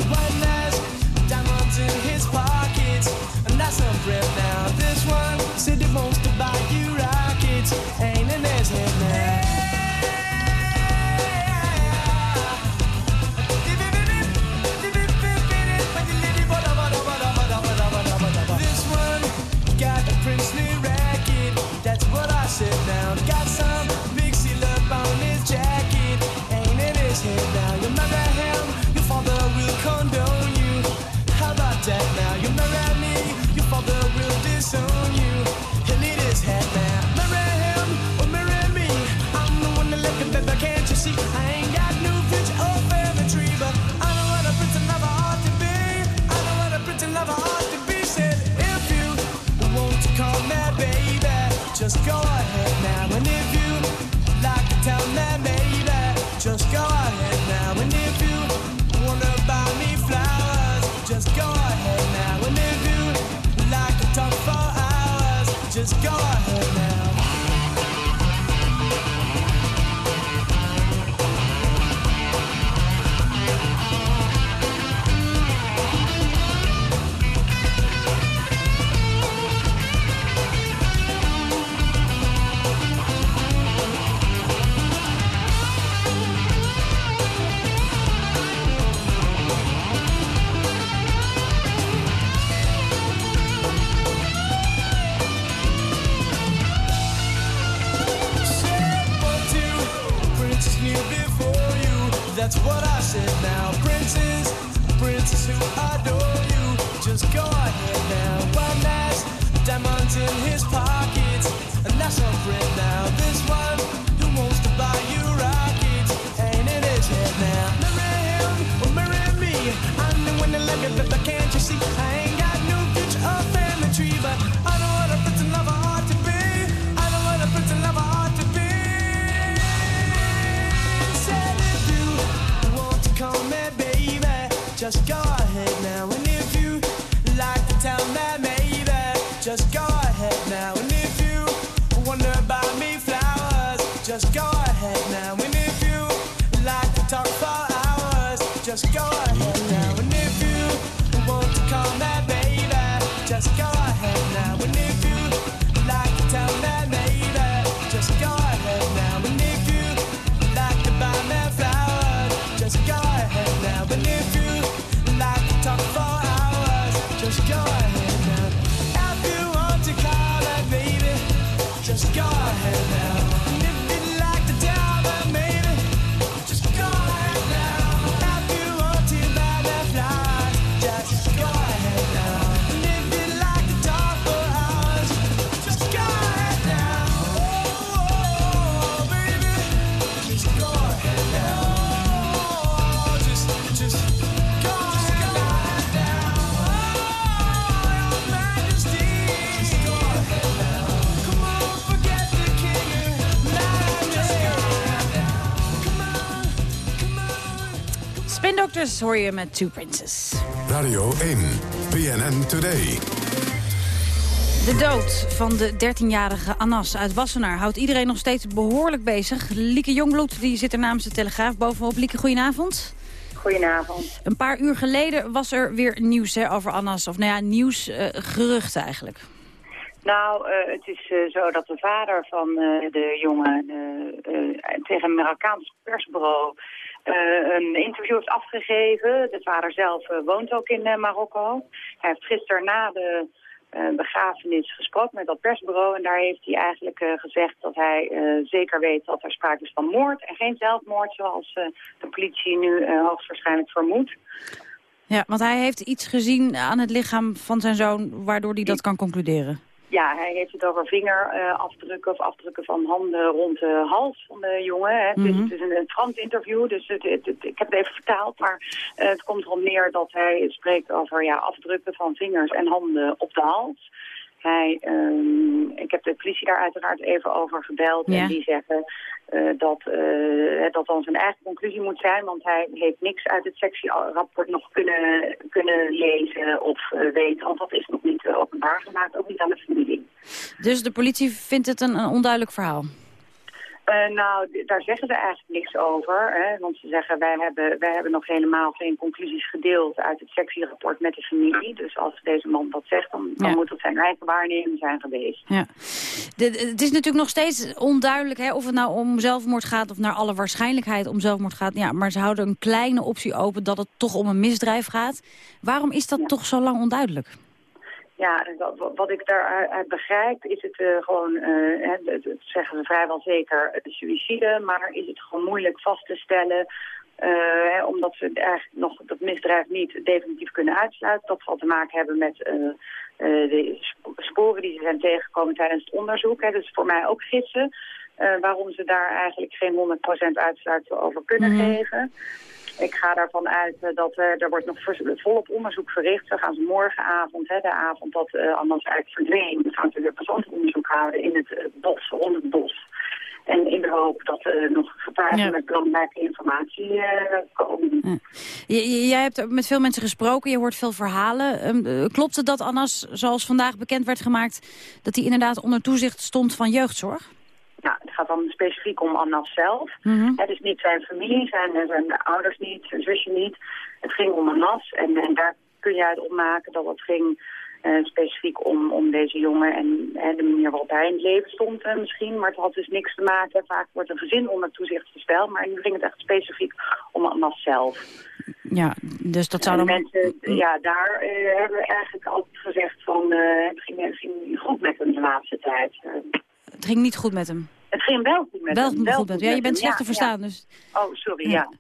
Just go Hoor je met Two Princes. Radio 1, BNN Today. De dood van de 13-jarige Anas uit Wassenaar houdt iedereen nog steeds behoorlijk bezig. Lieke Jongbloed die zit er namens de Telegraaf bovenop. Lieke, goedenavond. Goedenavond. Een paar uur geleden was er weer nieuws hè, over Anas. Of nou ja, nieuws, eh, gerucht eigenlijk. Nou, uh, het is uh, zo dat de vader van uh, de jongen tegen een Marokkaans persbureau een interview heeft afgegeven. De vader zelf woont ook in Marokko. Hij heeft gisteren na de begrafenis gesproken met dat persbureau. En daar heeft hij eigenlijk gezegd dat hij zeker weet dat er sprake is van moord en geen zelfmoord, zoals de politie nu hoogstwaarschijnlijk vermoedt. Ja, want hij heeft iets gezien aan het lichaam van zijn zoon... waardoor hij dat kan concluderen. Ja, hij heeft het over vingerafdrukken of afdrukken van handen rond de hals van de jongen. Hè. Mm -hmm. het, is, een, een Frans interview, dus het, het, ik heb het even vertaald. Maar uh, het komt erop neer dat hij spreekt over ja, afdrukken van vingers en handen op de hals. Hij, um, ik heb de politie daar uiteraard even over gebeld. Ja. En die zeggen uh, dat uh, dat dan zijn eigen conclusie moet zijn. Want hij heeft niks uit het sectierapport nog kunnen, kunnen lezen of uh, weten. Want dat is nog niet openbaar gemaakt, ook niet aan de familie. Dus de politie vindt het een, een onduidelijk verhaal? Uh, nou, daar zeggen ze eigenlijk niks over. Hè? Want ze zeggen, wij hebben, wij hebben nog helemaal geen conclusies gedeeld uit het sectierapport met de familie. Dus als deze man dat zegt, dan, dan ja. moet het zijn eigen waarneming zijn geweest. Ja. De, het is natuurlijk nog steeds onduidelijk hè, of het nou om zelfmoord gaat of naar alle waarschijnlijkheid om zelfmoord gaat. Ja, maar ze houden een kleine optie open dat het toch om een misdrijf gaat. Waarom is dat ja. toch zo lang onduidelijk? Ja, wat ik daaruit begrijp is het uh, gewoon, uh, dat zeggen ze vrijwel zeker, de suïcide. Maar is het gewoon moeilijk vast te stellen, uh, omdat ze eigenlijk nog dat misdrijf niet definitief kunnen uitsluiten. Dat zal te maken hebben met de sporen die ze zijn tegengekomen tijdens het onderzoek. Hè. Dus voor mij ook gissen. waarom ze daar eigenlijk geen 100% uitsluiting over kunnen mm -hmm. geven. Ik ga daarvan uit uh, dat uh, er wordt nog volop onderzoek verricht. We gaan ze morgenavond, hè, de avond dat uh, Anders eigenlijk verdween, we gaan natuurlijk persoonsonderzoek houden in het bos, rond het bos. En in de hoop dat er nog gepaard ja. met belangrijke informatie komen. Ja. Jij hebt met veel mensen gesproken, je hoort veel verhalen. Um, klopt het dat Annas, zoals vandaag bekend werd gemaakt... dat hij inderdaad onder toezicht stond van jeugdzorg? Gaat dan specifiek om Anas zelf. Mm -hmm. Het is niet zijn familie, zijn, zijn ouders niet, zijn zusje niet. Het ging om Anas en, en daar kun je uit opmaken dat het ging uh, specifiek om, om deze jongen en uh, de manier waarop hij in het leven stond uh, misschien. Maar het had dus niks te maken. Vaak wordt een gezin onder toezicht gesteld, maar nu ging het echt specifiek om Anas zelf. Ja, dus dat zou dan... mensen, ja, daar hebben we eigenlijk altijd gezegd van het ging, het ging goed met hem de laatste tijd. Het ging niet goed met hem? Het ging wel goed met wel hem. Wel goed met. Ja, je bent slecht te verstaan. Dus... Oh, sorry, ja. ja.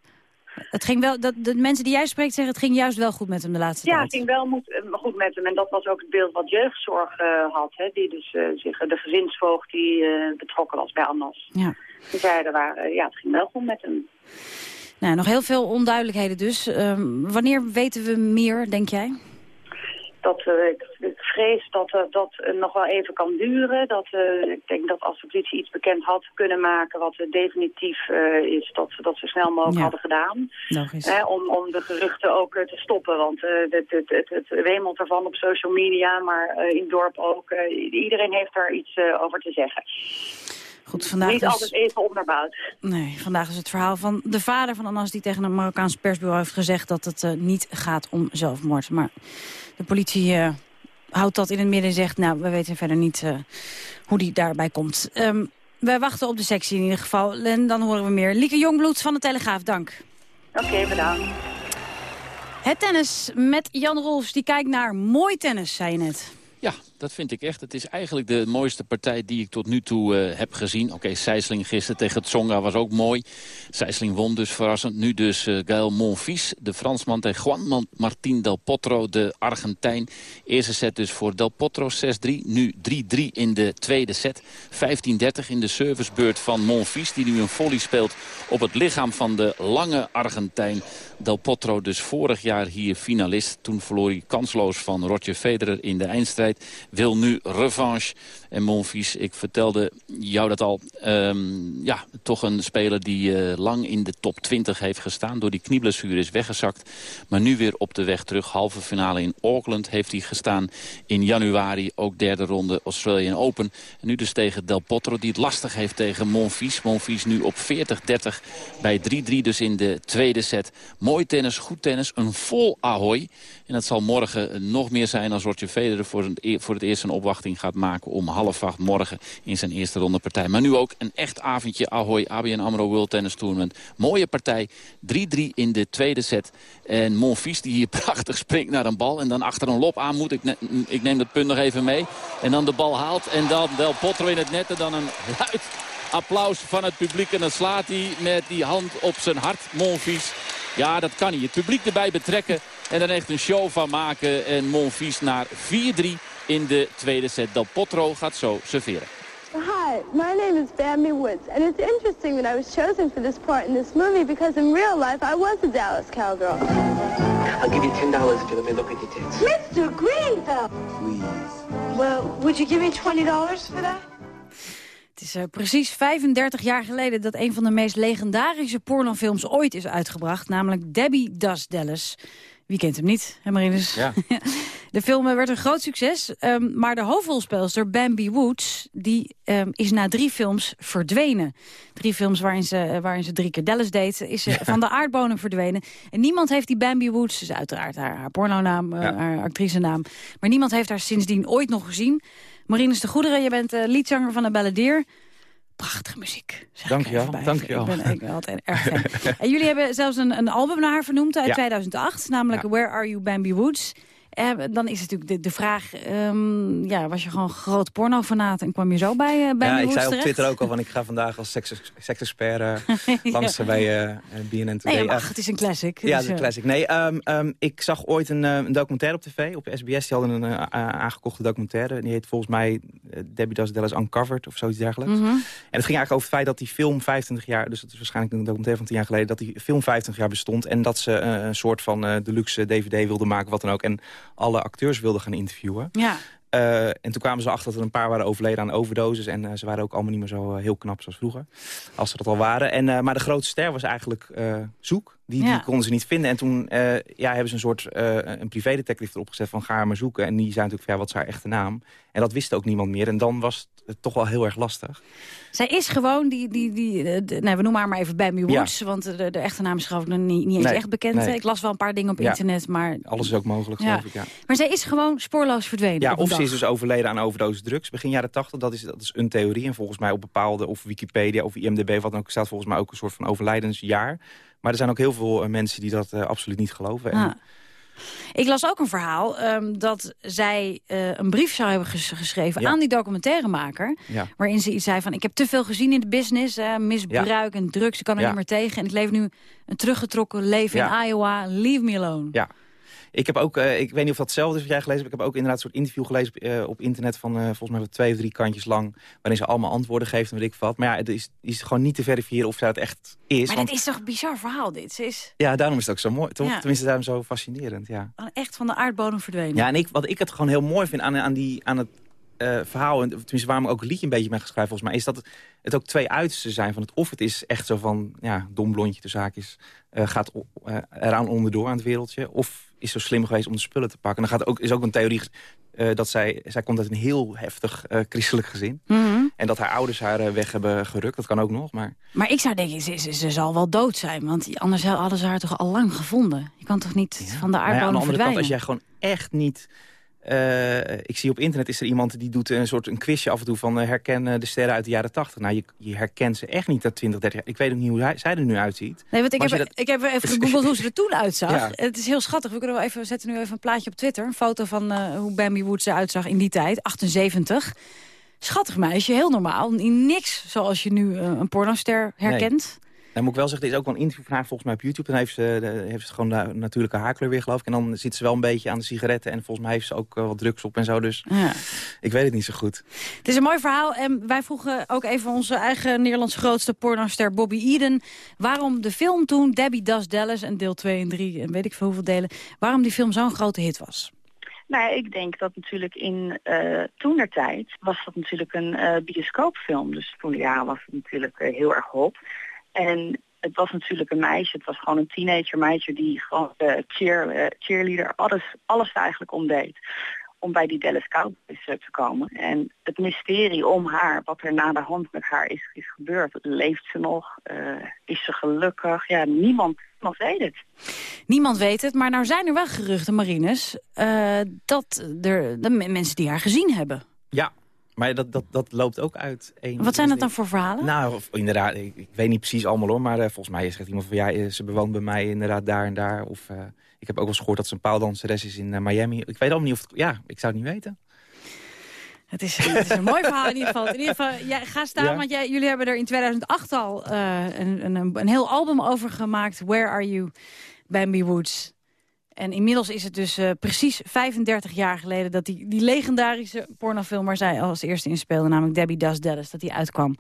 Het ging wel, dat, de mensen die jij spreekt zeggen, het ging juist wel goed met hem de laatste ja, tijd. Ja, het ging wel moet, goed met hem. En dat was ook het beeld wat jeugdzorg uh, had. Hè, die dus uh, zich, de gezinsvoogd die uh, betrokken was bij Annas. Ja. Die zeiden, waren, ja, het ging wel goed met hem. Nou, nog heel veel onduidelijkheden dus. Um, wanneer weten we meer, denk jij? Dat ik, vrees dat uh, dat nog wel even kan duren. Dat, ik denk dat als de politie iets bekend had kunnen maken wat definitief is, dat, dat ze snel mogelijk ja. hadden gedaan. om, om de geruchten ook te stoppen. Want het, het, het, het, wemelt ervan op social media, maar in het dorp ook. iedereen heeft daar iets over te zeggen. Goed, vandaag Niet dus... altijd even onderbouwd. Nee, vandaag is het verhaal van de vader van Anas... die tegen een Marokkaans persbureau heeft gezegd dat het uh, niet gaat om zelfmoord. Maar de politie uh, houdt dat in het midden en zegt... nou, we weten verder niet uh, hoe die daarbij komt. Um, wij wachten op de sectie in ieder geval. En dan horen we meer. Lieke Jongbloed van de Telegraaf, dank. Oké, okay, bedankt. Het tennis met Jan Rolfs, die kijkt naar mooi tennis, zei je net. Ja, dat vind ik echt. Het is eigenlijk de mooiste partij die ik tot nu toe uh, heb gezien. Oké, okay, Sijsling gisteren tegen Tsonga was ook mooi. Sijsling won dus verrassend. Nu dus uh, Gaël Monfils, de Fransman tegen Juan Martín Del Potro, de Argentijn. Eerste set dus voor Del Potro 6-3. Nu 3-3 in de tweede set. 15-30 in de servicebeurt van Monfils, die nu een volley speelt op het lichaam van de lange Argentijn. Del Potro dus vorig jaar hier finalist. Toen verloor hij kansloos van Roger Federer in de eindstrijd wil nu revanche. En Monfils, ik vertelde jou dat al, um, ja, toch een speler die uh, lang in de top 20 heeft gestaan. Door die knieblessure is weggezakt. Maar nu weer op de weg terug. Halve finale in Auckland heeft hij gestaan in januari. Ook derde ronde Australian Open. En nu dus tegen Del Potro, die het lastig heeft tegen Monfils. Monfils nu op 40-30 bij 3-3 dus in de tweede set. Mooi tennis, goed tennis, een vol ahoy. En dat zal morgen nog meer zijn als Roger Federer voor, een, voor het het eerst een opwachting gaat maken om half acht morgen in zijn eerste ronde partij. Maar nu ook een echt avondje Ahoy ABN AMRO World Tennis Tournament. Mooie partij, 3-3 in de tweede set. En Monfils die hier prachtig springt naar een bal en dan achter een lop aan moet. Ik neem dat punt nog even mee. En dan de bal haalt en dan Del Potro in het net en dan een luid applaus van het publiek. En dan slaat hij met die hand op zijn hart, Monfils. Ja, dat kan hij. Het publiek erbij betrekken en dan echt een show van maken. En Monfils naar 4-3 in de tweede set. Del Potro gaat zo serveren. Hi, my name is Bambi Woods, and it's interesting that I was chosen for this part in this movie because in real life I was a Dallas cowgirl. I'll give you ten dollars if you let me look at your tits. Mr. Greenfeld! Please. Well, would you give me twenty dollars for that? Het is uh, precies 35 jaar geleden dat een van de meest legendarische pornofilms ooit is uitgebracht. Namelijk Debbie Does Dallas. Wie kent hem niet, hè Marinus? Ja. de film werd een groot succes, um, maar de hoofdrolspeelster Bambi Woods... die um, is na drie films verdwenen. Drie films waarin ze, waarin ze drie keer Dallas deed, is ze ja. van de aardbodem verdwenen. En niemand heeft die Bambi Woods, dus uiteraard haar, haar pornonaam, ja. uh, haar actricenaam... maar niemand heeft haar sindsdien ooit nog gezien... Marinus de Goederen, je bent uh, liedzanger van de Balladeer. Prachtige muziek. Dank je wel. Dank je wel. Ik ben, ik ben altijd erg fan. en jullie hebben zelfs een, een album naar haar vernoemd uit ja. 2008. Namelijk ja. Where Are You Bambi Woods. Eh, dan is natuurlijk de, de vraag, um, ja, was je gewoon groot pornofanaat en kwam je zo bij, uh, bij Ja, ik zei op Twitter ook al, van ik ga vandaag als seksexpert uh, langs ja. bij uh, BNN Today. Nee, het is een classic. Ja, dus, het is een classic. Nee, um, um, ik zag ooit een, een, documentaire op tv, op SBS. Die hadden een aangekochte documentaire. Die heet volgens mij Debbie Does Dallas Uncovered of zoiets dergelijks. Mhm. Mm -hmm. En het ging eigenlijk over het feit dat die film 25 jaar, dus dat is waarschijnlijk een documentaire van 10 jaar geleden, dat die film 25 jaar bestond en dat ze een soort van deluxe DVD wilden maken, wat dan ook. En alle acteurs wilden gaan interviewen. Ja. Uh, en toen kwamen ze achter dat er een paar waren overleden aan overdoses. En uh, ze waren ook allemaal niet meer zo uh, heel knap zoals vroeger. Als ze dat al waren. En, maar de grootste ster was eigenlijk Zoek. Die, ja. die, konden ze niet vinden. En toen ja, hebben ze een soort een privédetective erop gezet van ga maar zoeken. En die zei natuurlijk van ja, wat is haar echte naam? En dat wist ook niemand meer. En dan was het toch wel heel erg lastig. Zij is gewoon die, die, die de, nee, we noemen haar maar even Bambi Woods. Ja. Want de, de, echte naam is geloof ik nog niet, niet eens nee, echt bekend. Nee. Ik las wel een paar dingen op ja. internet, maar... Alles is ook mogelijk, ja. geloof ik, ja. Maar zij is gewoon spoorloos verdwenen Ja, of ze is dus overleden aan overdose drugs. Begin jaren 80, dat is, dat is een theorie. En volgens mij op bepaalde, of Wikipedia of IMDB, wat dan ook, staat volgens mij ook een soort van overlijdensjaar. Maar er zijn ook heel veel uh, mensen die dat uh, absoluut niet geloven. Ah. Ik las ook een verhaal um, dat zij uh, een brief zou hebben ges geschreven ja. aan die documentairemaker. Ja. Waarin ze iets zei van, ik heb te veel gezien in de business. Uh, misbruik en drugs, ik kan er niet meer tegen. En ik leef nu een teruggetrokken leven in Iowa. Leave me alone. Ja. Ik heb ook, uh, ik weet niet of dat hetzelfde is wat jij gelezen hebt. Ik heb ook inderdaad een soort interview gelezen op, uh, op internet van uh, volgens mij twee of drie kantjes lang. Waarin ze allemaal antwoorden geeft en weet ik wat. Maar ja, het is, is gewoon niet te verifiëren of zij het echt is. Maar want... dit is toch een bizar verhaal dit? Ze is... Ja, daarom is het ook zo mooi. Toch? Ja. Tenminste, daarom zo fascinerend, ja. Echt van de aardbodem verdwenen. Ja, en ik, wat ik het gewoon heel mooi vind aan, aan, die, aan het uh, verhaal, en tenminste waarom ik ook een liedje een beetje ben geschreven volgens mij, is dat het, het ook twee uitersten zijn van het. Of het is echt zo van, ja, dom blondje de zaak is, uh, gaat uh, eraan onderdoor aan het wereldje. Of is zo slim geweest om de spullen te pakken. En dan gaat ook, is ook een theorie uh, dat zij, zij komt uit een heel heftig uh, christelijk gezin. Mm -hmm. En dat haar ouders haar weg hebben gerukt. Dat kan ook nog, maar... Maar ik zou denken, ze, ze, ze zal wel dood zijn. Want anders hadden ze haar toch al lang gevonden. Je kan toch niet ja. van de aardbodem ja, aan de andere verdwijnen? kant, als jij gewoon echt niet... Uh, ik zie op internet is er iemand die doet een soort een quizje af en toe van uh, herken uh, de sterren uit de jaren 80. Nou, je, je herkent ze echt niet uit 20, 30 jaar. Ik weet ook niet hoe hij, zij er nu uitziet. Nee, want ik, heb, dat... ik heb even gegoogeld hoe ze er toen uitzag. Ja. Het is heel schattig. We kunnen wel even, we zetten nu even een plaatje op Twitter. Een foto van hoe Bambi Woods eruit zag in die tijd, 78. Schattig meisje, heel normaal. Niks zoals je nu een pornoster herkent. Nee. Dan moet ik wel zeggen, er is ook wel een interview van haar volgens mij op YouTube. Dan heeft ze, de, heeft ze gewoon de natuurlijke haarkleur weer, geloof ik. En dan zit ze wel een beetje aan de sigaretten. En volgens mij heeft ze ook uh, wat drugs op en zo. Dus ja. ik weet het niet zo goed. Het is een mooi verhaal. En wij vroegen ook even onze eigen Nederlands grootste pornoster Bobby Eden... waarom de film toen, Debbie Does Dallas en deel 2 en 3... en weet ik veel hoeveel delen... waarom die film zo'n grote hit was. Nou, ik denk dat natuurlijk in uh, toenertijd was dat natuurlijk een uh, bioscoopfilm. Dus toen jaren was het natuurlijk uh, heel erg hop. En het was natuurlijk een meisje, het was gewoon een teenager meisje die gewoon uh, cheer, uh, cheerleader, alles, alles eigenlijk omdeed. om bij die Dallas Cowboys eh, te komen. En het mysterie om haar, wat er na de hand met haar is, is gebeurd. Leeft ze nog? Eh, is ze gelukkig? Ja, niemand, niemand weet het. Niemand weet het, maar nou zijn er wel geruchten, Marines... Uh, dat er de mensen die haar gezien hebben. Ja, maar dat, dat, dat loopt ook uit. Een, Wat zijn dat dan voor verhalen? Nou, inderdaad, ik, ik, weet niet precies allemaal hoor. Maar uh, volgens mij zegt iemand van ja, ze bewoont bij mij inderdaad daar en daar. Of uh, ik heb ook wel eens gehoord dat ze een paaldanseres is in uh, Miami. Ik weet allemaal niet of het... Ja, ik zou het niet weten. Het is, het is een mooi verhaal in ieder geval. In ieder geval, ja, ga staan, ja. want jij, jullie hebben er in 2008 al een, een, een heel album over gemaakt. Where Are You, Bambi Woods. En inmiddels is het dus uh, precies 35 jaar geleden... dat die, die legendarische pornofilm waar zij als eerste in speelde... namelijk Debbie Does Dallas, dat die uitkwam.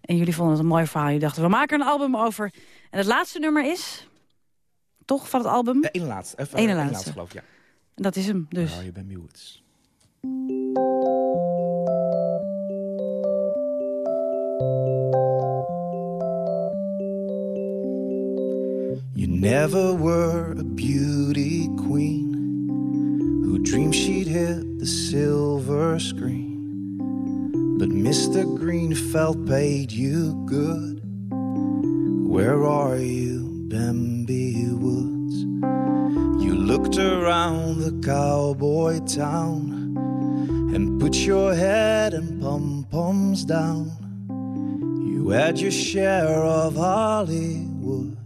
En jullie vonden het een mooi verhaal. Jullie dachten, we maken er een album over. En het laatste nummer is... Toch, van het album? De ene laatste. Even, ene laatste. laatste, geloof ik, ja. En dat is hem dus. Oh, je bent. You never were a beauty queen who dreamed she'd hit the silver screen. But Mr. Greenfeld paid you good. Where are you, Bambi Woods? You looked around the cowboy town and put your head and pom poms down. You had your share of Hollywood.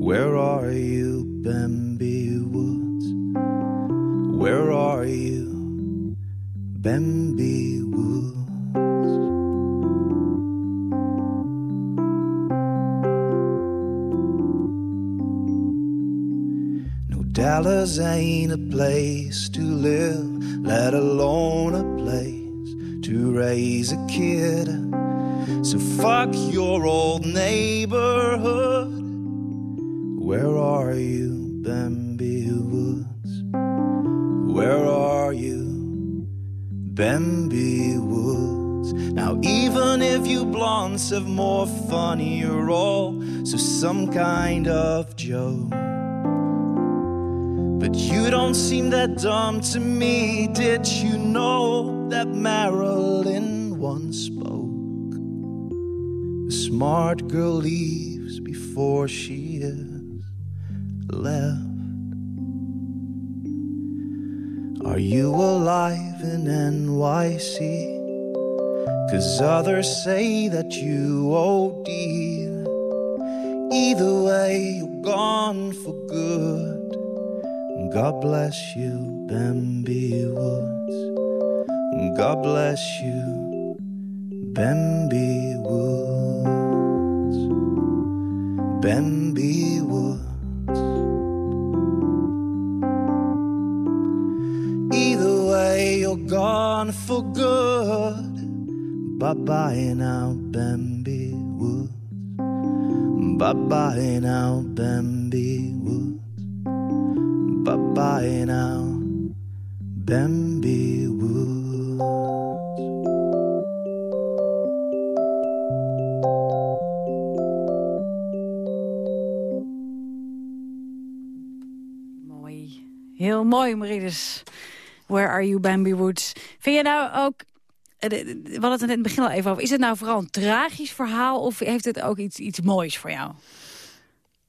Where are you, Bambi Woods? Where are you, Bambi Woods? No, Dallas ain't a place to live, let alone a place to raise a kid. So fuck your old neighborhood. Where are you, Bambi Woods? Where are you, Bambi Woods? Now, even if you blondes have more fun, you're all so some kind of joke. But you don't seem that dumb to me. Did you know that Marilyn once spoke? A smart girl leaves before she left. Are you alive in NYC? Cause others say that you oh OD. Either way, you're gone for good. God bless you, Bambi Woods. God bless you, Bambi Woods. Bambi gone for good. Bye bye now, Bambi Woods. Bye bye now, Bambi Woods. Bye bye now, Bambi Woods. Heel mooi, Maridus. Where are you, Bambi Woods? Vind je nou ook... eh, We hadden het in het begin al even over. Is het nou vooral een tragisch verhaal... of heeft het ook iets, iets moois voor jou?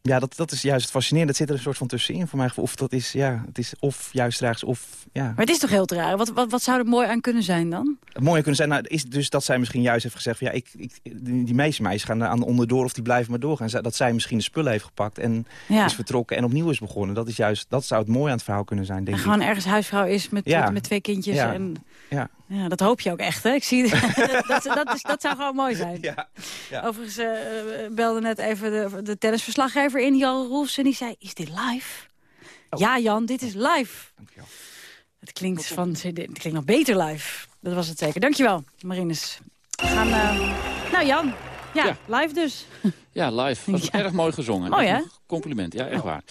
Ja, dat, dat is juist het fascinerende. Dat zit er een soort van tussenin voor mij. Of dat is, ja, het is of juist tragisch of... Ja. Maar het is toch heel traag? Wat, wat, wat zou er mooi aan kunnen zijn dan? Het mooie kunnen zijn, nou, is dus dat zij misschien juist heeft gezegd... Van, ja, ik, ik, die, meeste meisjes gaan aan de onderdoor of die blijven maar doorgaan. Dat zij misschien de spullen heeft gepakt en Ja. is vertrokken en opnieuw is begonnen. Dat, is juist, dat zou het mooie aan het verhaal kunnen zijn, denk En ik. gewoon ergens huisvrouw is met, Ja. met, met twee kindjes. Ja. En, Ja. Ja, dat hoop je ook echt, hè? Ik zie, dat, dat, dat, is, dat zou gewoon mooi zijn. Ja. Ja. Overigens eh, belde net even de, de tennisverslaggever in, Jan Roels. En die zei, is dit live? Oh. Ja, Jan, dit is live. Het klinkt, van, het klinkt nog beter live. Dat was het zeker. Dankjewel, Marinus. We gaan, eh, nou Jan, ja, live dus. Ja, live. Was erg mooi gezongen. Mooi, hè? Compliment, ja, echt waar.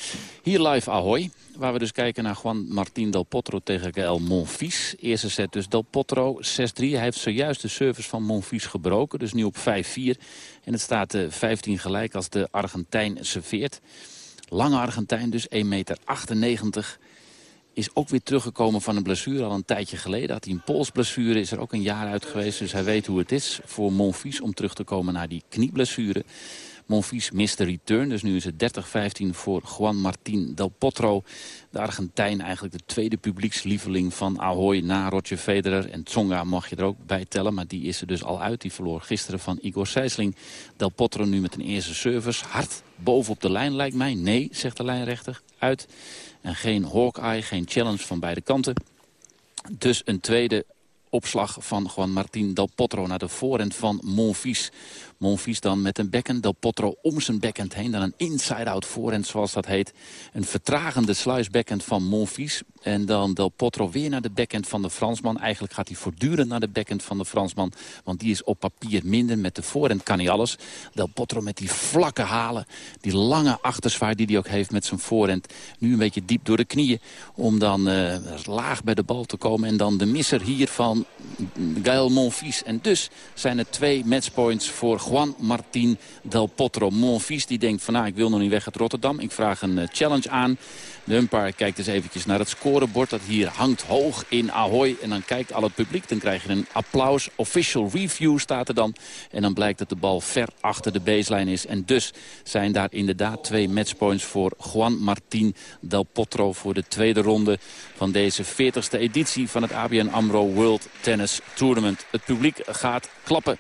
Hier live Ahoy, waar we dus kijken naar Juan Martín Del Potro tegen Gael Monfils. Eerste set dus Del Potro 6-3. Hij heeft zojuist de service van Monfils gebroken, dus nu op 5-4. En het staat eh, 15 gelijk als de Argentijn serveert. Lange Argentijn, dus 1,98 meter. Is ook weer teruggekomen van een blessure al een tijdje geleden. Had hij een polsblessure, is er ook een jaar uit geweest. Dus hij weet hoe het is voor Monfils om terug te komen naar die knieblessure. Monfils mist de return. Dus nu is het 30-15 voor Juan Martín Del Potro. De Argentijn eigenlijk de tweede publiekslieveling van Ahoy na Roger Federer. En Tsonga mag je er ook bij tellen, maar die is er dus al uit. Die verloor gisteren van Igor Sijsling. Del Potro nu met een eerste service. Hard boven op de lijn lijkt mij. Nee, zegt de lijnrechter. Uit. En geen Hawkeye, geen challenge van beide kanten. Dus een tweede opslag van Juan Martín Del Potro naar de voorhand van Monfils. Monfils dan met een backhand. Del Potro om zijn backhand heen. Dan een inside-out voorhand zoals dat heet. Een vertragende slice backhand van Monfils. En dan Del Potro weer naar de backhand van de Fransman. Eigenlijk gaat hij voortdurend naar de backhand van de Fransman. Want die is op papier minder. Met de voorhand kan hij alles. Del Potro met die vlakke halen. Die lange achterzwaar die hij ook heeft met zijn voorhand. Nu een beetje diep door de knieën. Om dan uh, laag bij de bal te komen. En dan de misser hier van Gaël Monfils. En dus zijn er twee matchpoints voor Juan Martín Del Potro. Monfils die denkt van nou ik wil nog niet weg uit Rotterdam. Ik vraag een uh, challenge aan. De umpire kijkt eens eventjes naar het scorebord dat hier hangt hoog in Ahoy. En dan kijkt al het publiek, dan krijg je een applaus. Official review staat er dan. En dan blijkt dat de bal ver achter de baseline is. En dus zijn daar inderdaad twee matchpoints voor Juan Martín Del Potro... voor de tweede ronde van deze 40ste editie van het ABN AMRO World Tennis Tournament. Het publiek gaat klappen.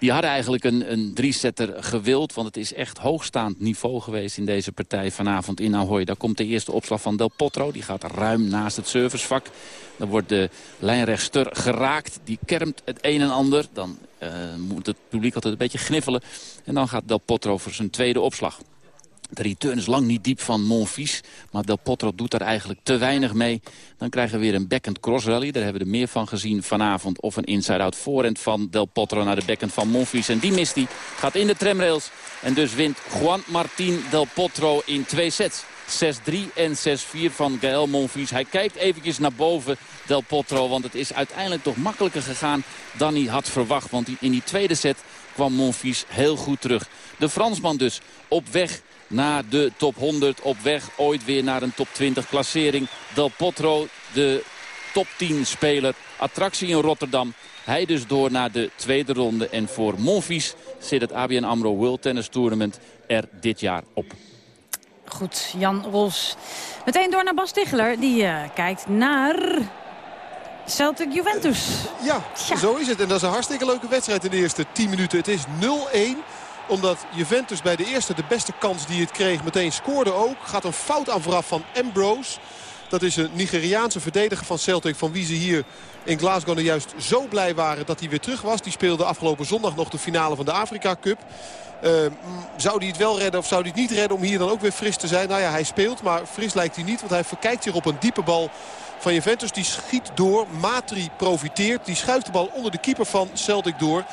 Die hadden eigenlijk een, een drie-setter gewild. Want het is echt hoogstaand niveau geweest in deze partij vanavond in Ahoy. Daar komt de eerste opslag van Del Potro. Die gaat ruim naast het servicevak. Dan wordt de lijnrechtster geraakt. Die kermt het een en ander. Dan uh, moet het publiek altijd een beetje gniffelen. En dan gaat Del Potro voor zijn tweede opslag. De return is lang niet diep van Monfils. Maar Del Potro doet daar eigenlijk te weinig mee. Dan krijgen we weer een backhand cross rally. Daar hebben we er meer van gezien vanavond. Of een inside-out voorhand van Del Potro naar de backhand van Monfils. En die mist hij. Gaat in de tramrails. En dus wint Juan Martín Del Potro in twee sets. 6-3 en 6-4 van Gaël Monfils. Hij kijkt eventjes naar boven Del Potro. Want het is uiteindelijk toch makkelijker gegaan dan hij had verwacht. Want in die tweede set kwam Monfils heel goed terug. De Fransman dus op weg naar de top 100. Op weg ooit weer naar een top 20 klassering. Del Potro, de top 10 speler. Attractie in Rotterdam. Hij dus door naar de tweede ronde. En voor Monfils zit het ABN AMRO World Tennis Tournament er dit jaar op. Goed, Jan Ros. Meteen door naar Bas Ticheler. Die uh, kijkt naar... Celtic Juventus. Ja, ja, zo is het. En dat is een hartstikke leuke wedstrijd in de eerste 10 minuten. Het is 0-1 omdat Juventus bij de eerste de beste kans die het kreeg meteen scoorde ook. Gaat een fout aan vooraf van Ambrose. Dat is een Nigeriaanse verdediger van Celtic van wie ze hier in Glasgow er juist zo blij waren dat hij weer terug was. Die speelde afgelopen zondag nog de finale van de Afrika Cup. Uh, zou hij het wel redden of zou hij het niet redden om hier dan ook weer fris te zijn? Nou ja, hij speelt, maar fris lijkt hij niet. Want hij verkijkt zich op een diepe bal van Juventus. Die schiet door. Matri profiteert. Die schuift de bal onder de keeper van Celtic door.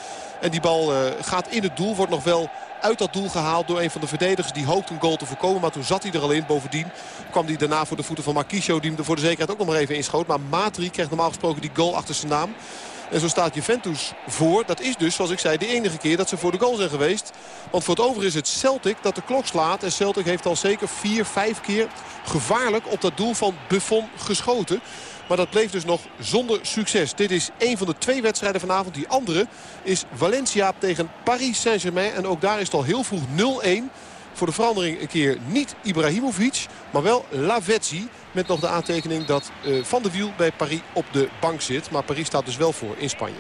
En die bal uh, gaat in het doel. Wordt nog wel uit dat doel gehaald door een van de verdedigers. Die hoopt een goal te voorkomen. Maar toen zat hij er al in. Bovendien kwam hij daarna voor de voeten van Marquisio. Die hem er voor de zekerheid ook nog maar even inschoot. Maar Matri kreeg normaal gesproken die goal achter zijn naam. En zo staat Juventus voor. Dat is dus, zoals ik zei, de enige keer dat ze voor de goal zijn geweest. Want voor het over is het Celtic dat de klok slaat. En Celtic heeft al zeker vier, vijf keer gevaarlijk op dat doel van Buffon geschoten. Maar dat bleef dus nog zonder succes. Dit is een van de twee wedstrijden vanavond. Die andere is Valencia tegen Paris Saint-Germain. En ook daar is het al heel vroeg 0-1. Voor de verandering een keer niet Ibrahimovic, maar wel Lavezzi. Met nog de aantekening dat uh, Van de Wiel bij Paris op de bank zit. Maar Paris staat dus wel voor in Spanje.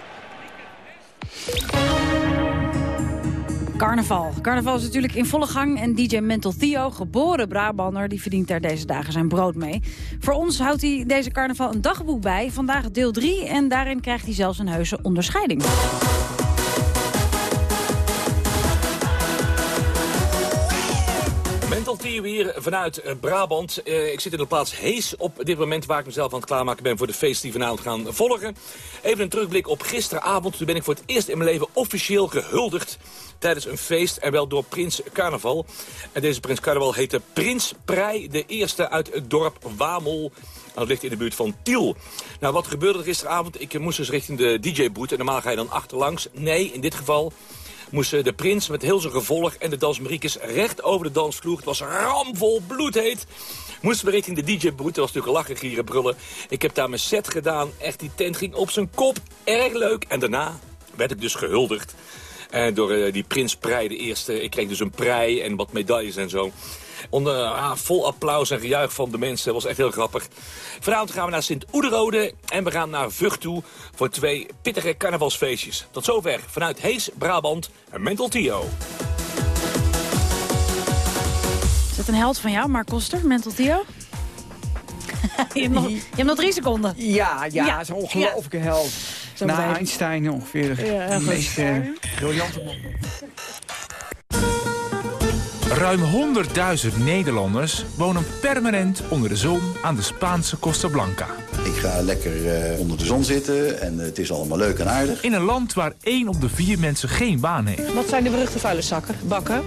Carnaval. Carnaval is natuurlijk in volle gang en DJ Mental Theo, geboren Brabander, die verdient daar deze dagen zijn brood mee. Voor ons houdt hij deze carnaval een dagboek bij, vandaag deel 3 en daarin krijgt hij zelfs een heuse onderscheiding. Mental Theo hier vanuit eh, Brabant. Uh, ik zit in de plaats Hees op dit moment waar ik mezelf aan het klaarmaken ben voor de feest die vanavond gaan volgen. Even een terugblik op gisteravond. Toen ben ik voor het eerst in mijn leven officieel gehuldigd tijdens een feest en wel door Prins Carnaval. En deze Prins Carnaval heette Prins Prij, de eerste uit het dorp Wamel. Dat ligt in de buurt van Tiel. Nou, wat gebeurde er gisteravond? Ik moest dus richting de DJ-boot en normaal ga je dan achterlangs. Nee, in dit geval moest de prins met heel zijn gevolg en de dansmariekes recht over de dansvloer. Het was ramvol bloedheet. Moesten we richting de DJ-boot. Dat was natuurlijk lachen, gieren, brullen. Ik heb daar mijn set gedaan. Echt, die tent ging op zijn kop. Erg leuk. En daarna werd ik dus gehuldigd. En door uh, die prins Prij, de eerste. Ik kreeg dus een prei en wat medailles en zo. Onder ah, vol applaus en gejuich van de mensen. Dat was echt heel grappig. Vanavond gaan we naar Sint-Oederode. En we gaan naar Vught toe voor twee pittige carnavalsfeestjes. Tot zover vanuit Hees, Brabant, en Mental Tio. Is dat een held van jou, Mark Koster, Mental Tio? je, hebt nog, je hebt nog drie seconden. Ja, ja, ja. zo'n ongelofelijke held. Na. Einstein ongeveer Ja, de meest briljante man. Ruim 100.000 Nederlanders wonen permanent onder de zon aan de Spaanse Costa Blanca. Ik ga lekker eh, onder de zon zitten en het is allemaal leuk en aardig. In een land waar één op de vier mensen geen baan heeft. Wat zijn de beruchte vuilniszakken? Bakken.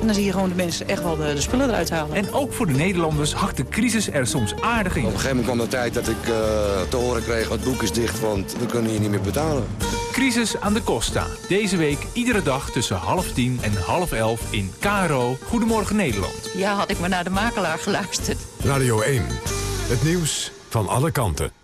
En dan zie je gewoon de mensen echt wel de, de spullen eruit halen. En ook voor de Nederlanders hakt de crisis er soms aardig in. Op een gegeven moment kwam de tijd dat ik eh, te horen kreeg... het boek is dicht, want we kunnen hier niet meer betalen. Crisis aan de Costa. Deze week iedere dag tussen half tien en half elf in KRO. Goedemorgen Nederland. Ja, had ik maar naar de makelaar geluisterd. Radio 1. Het nieuws van alle kanten.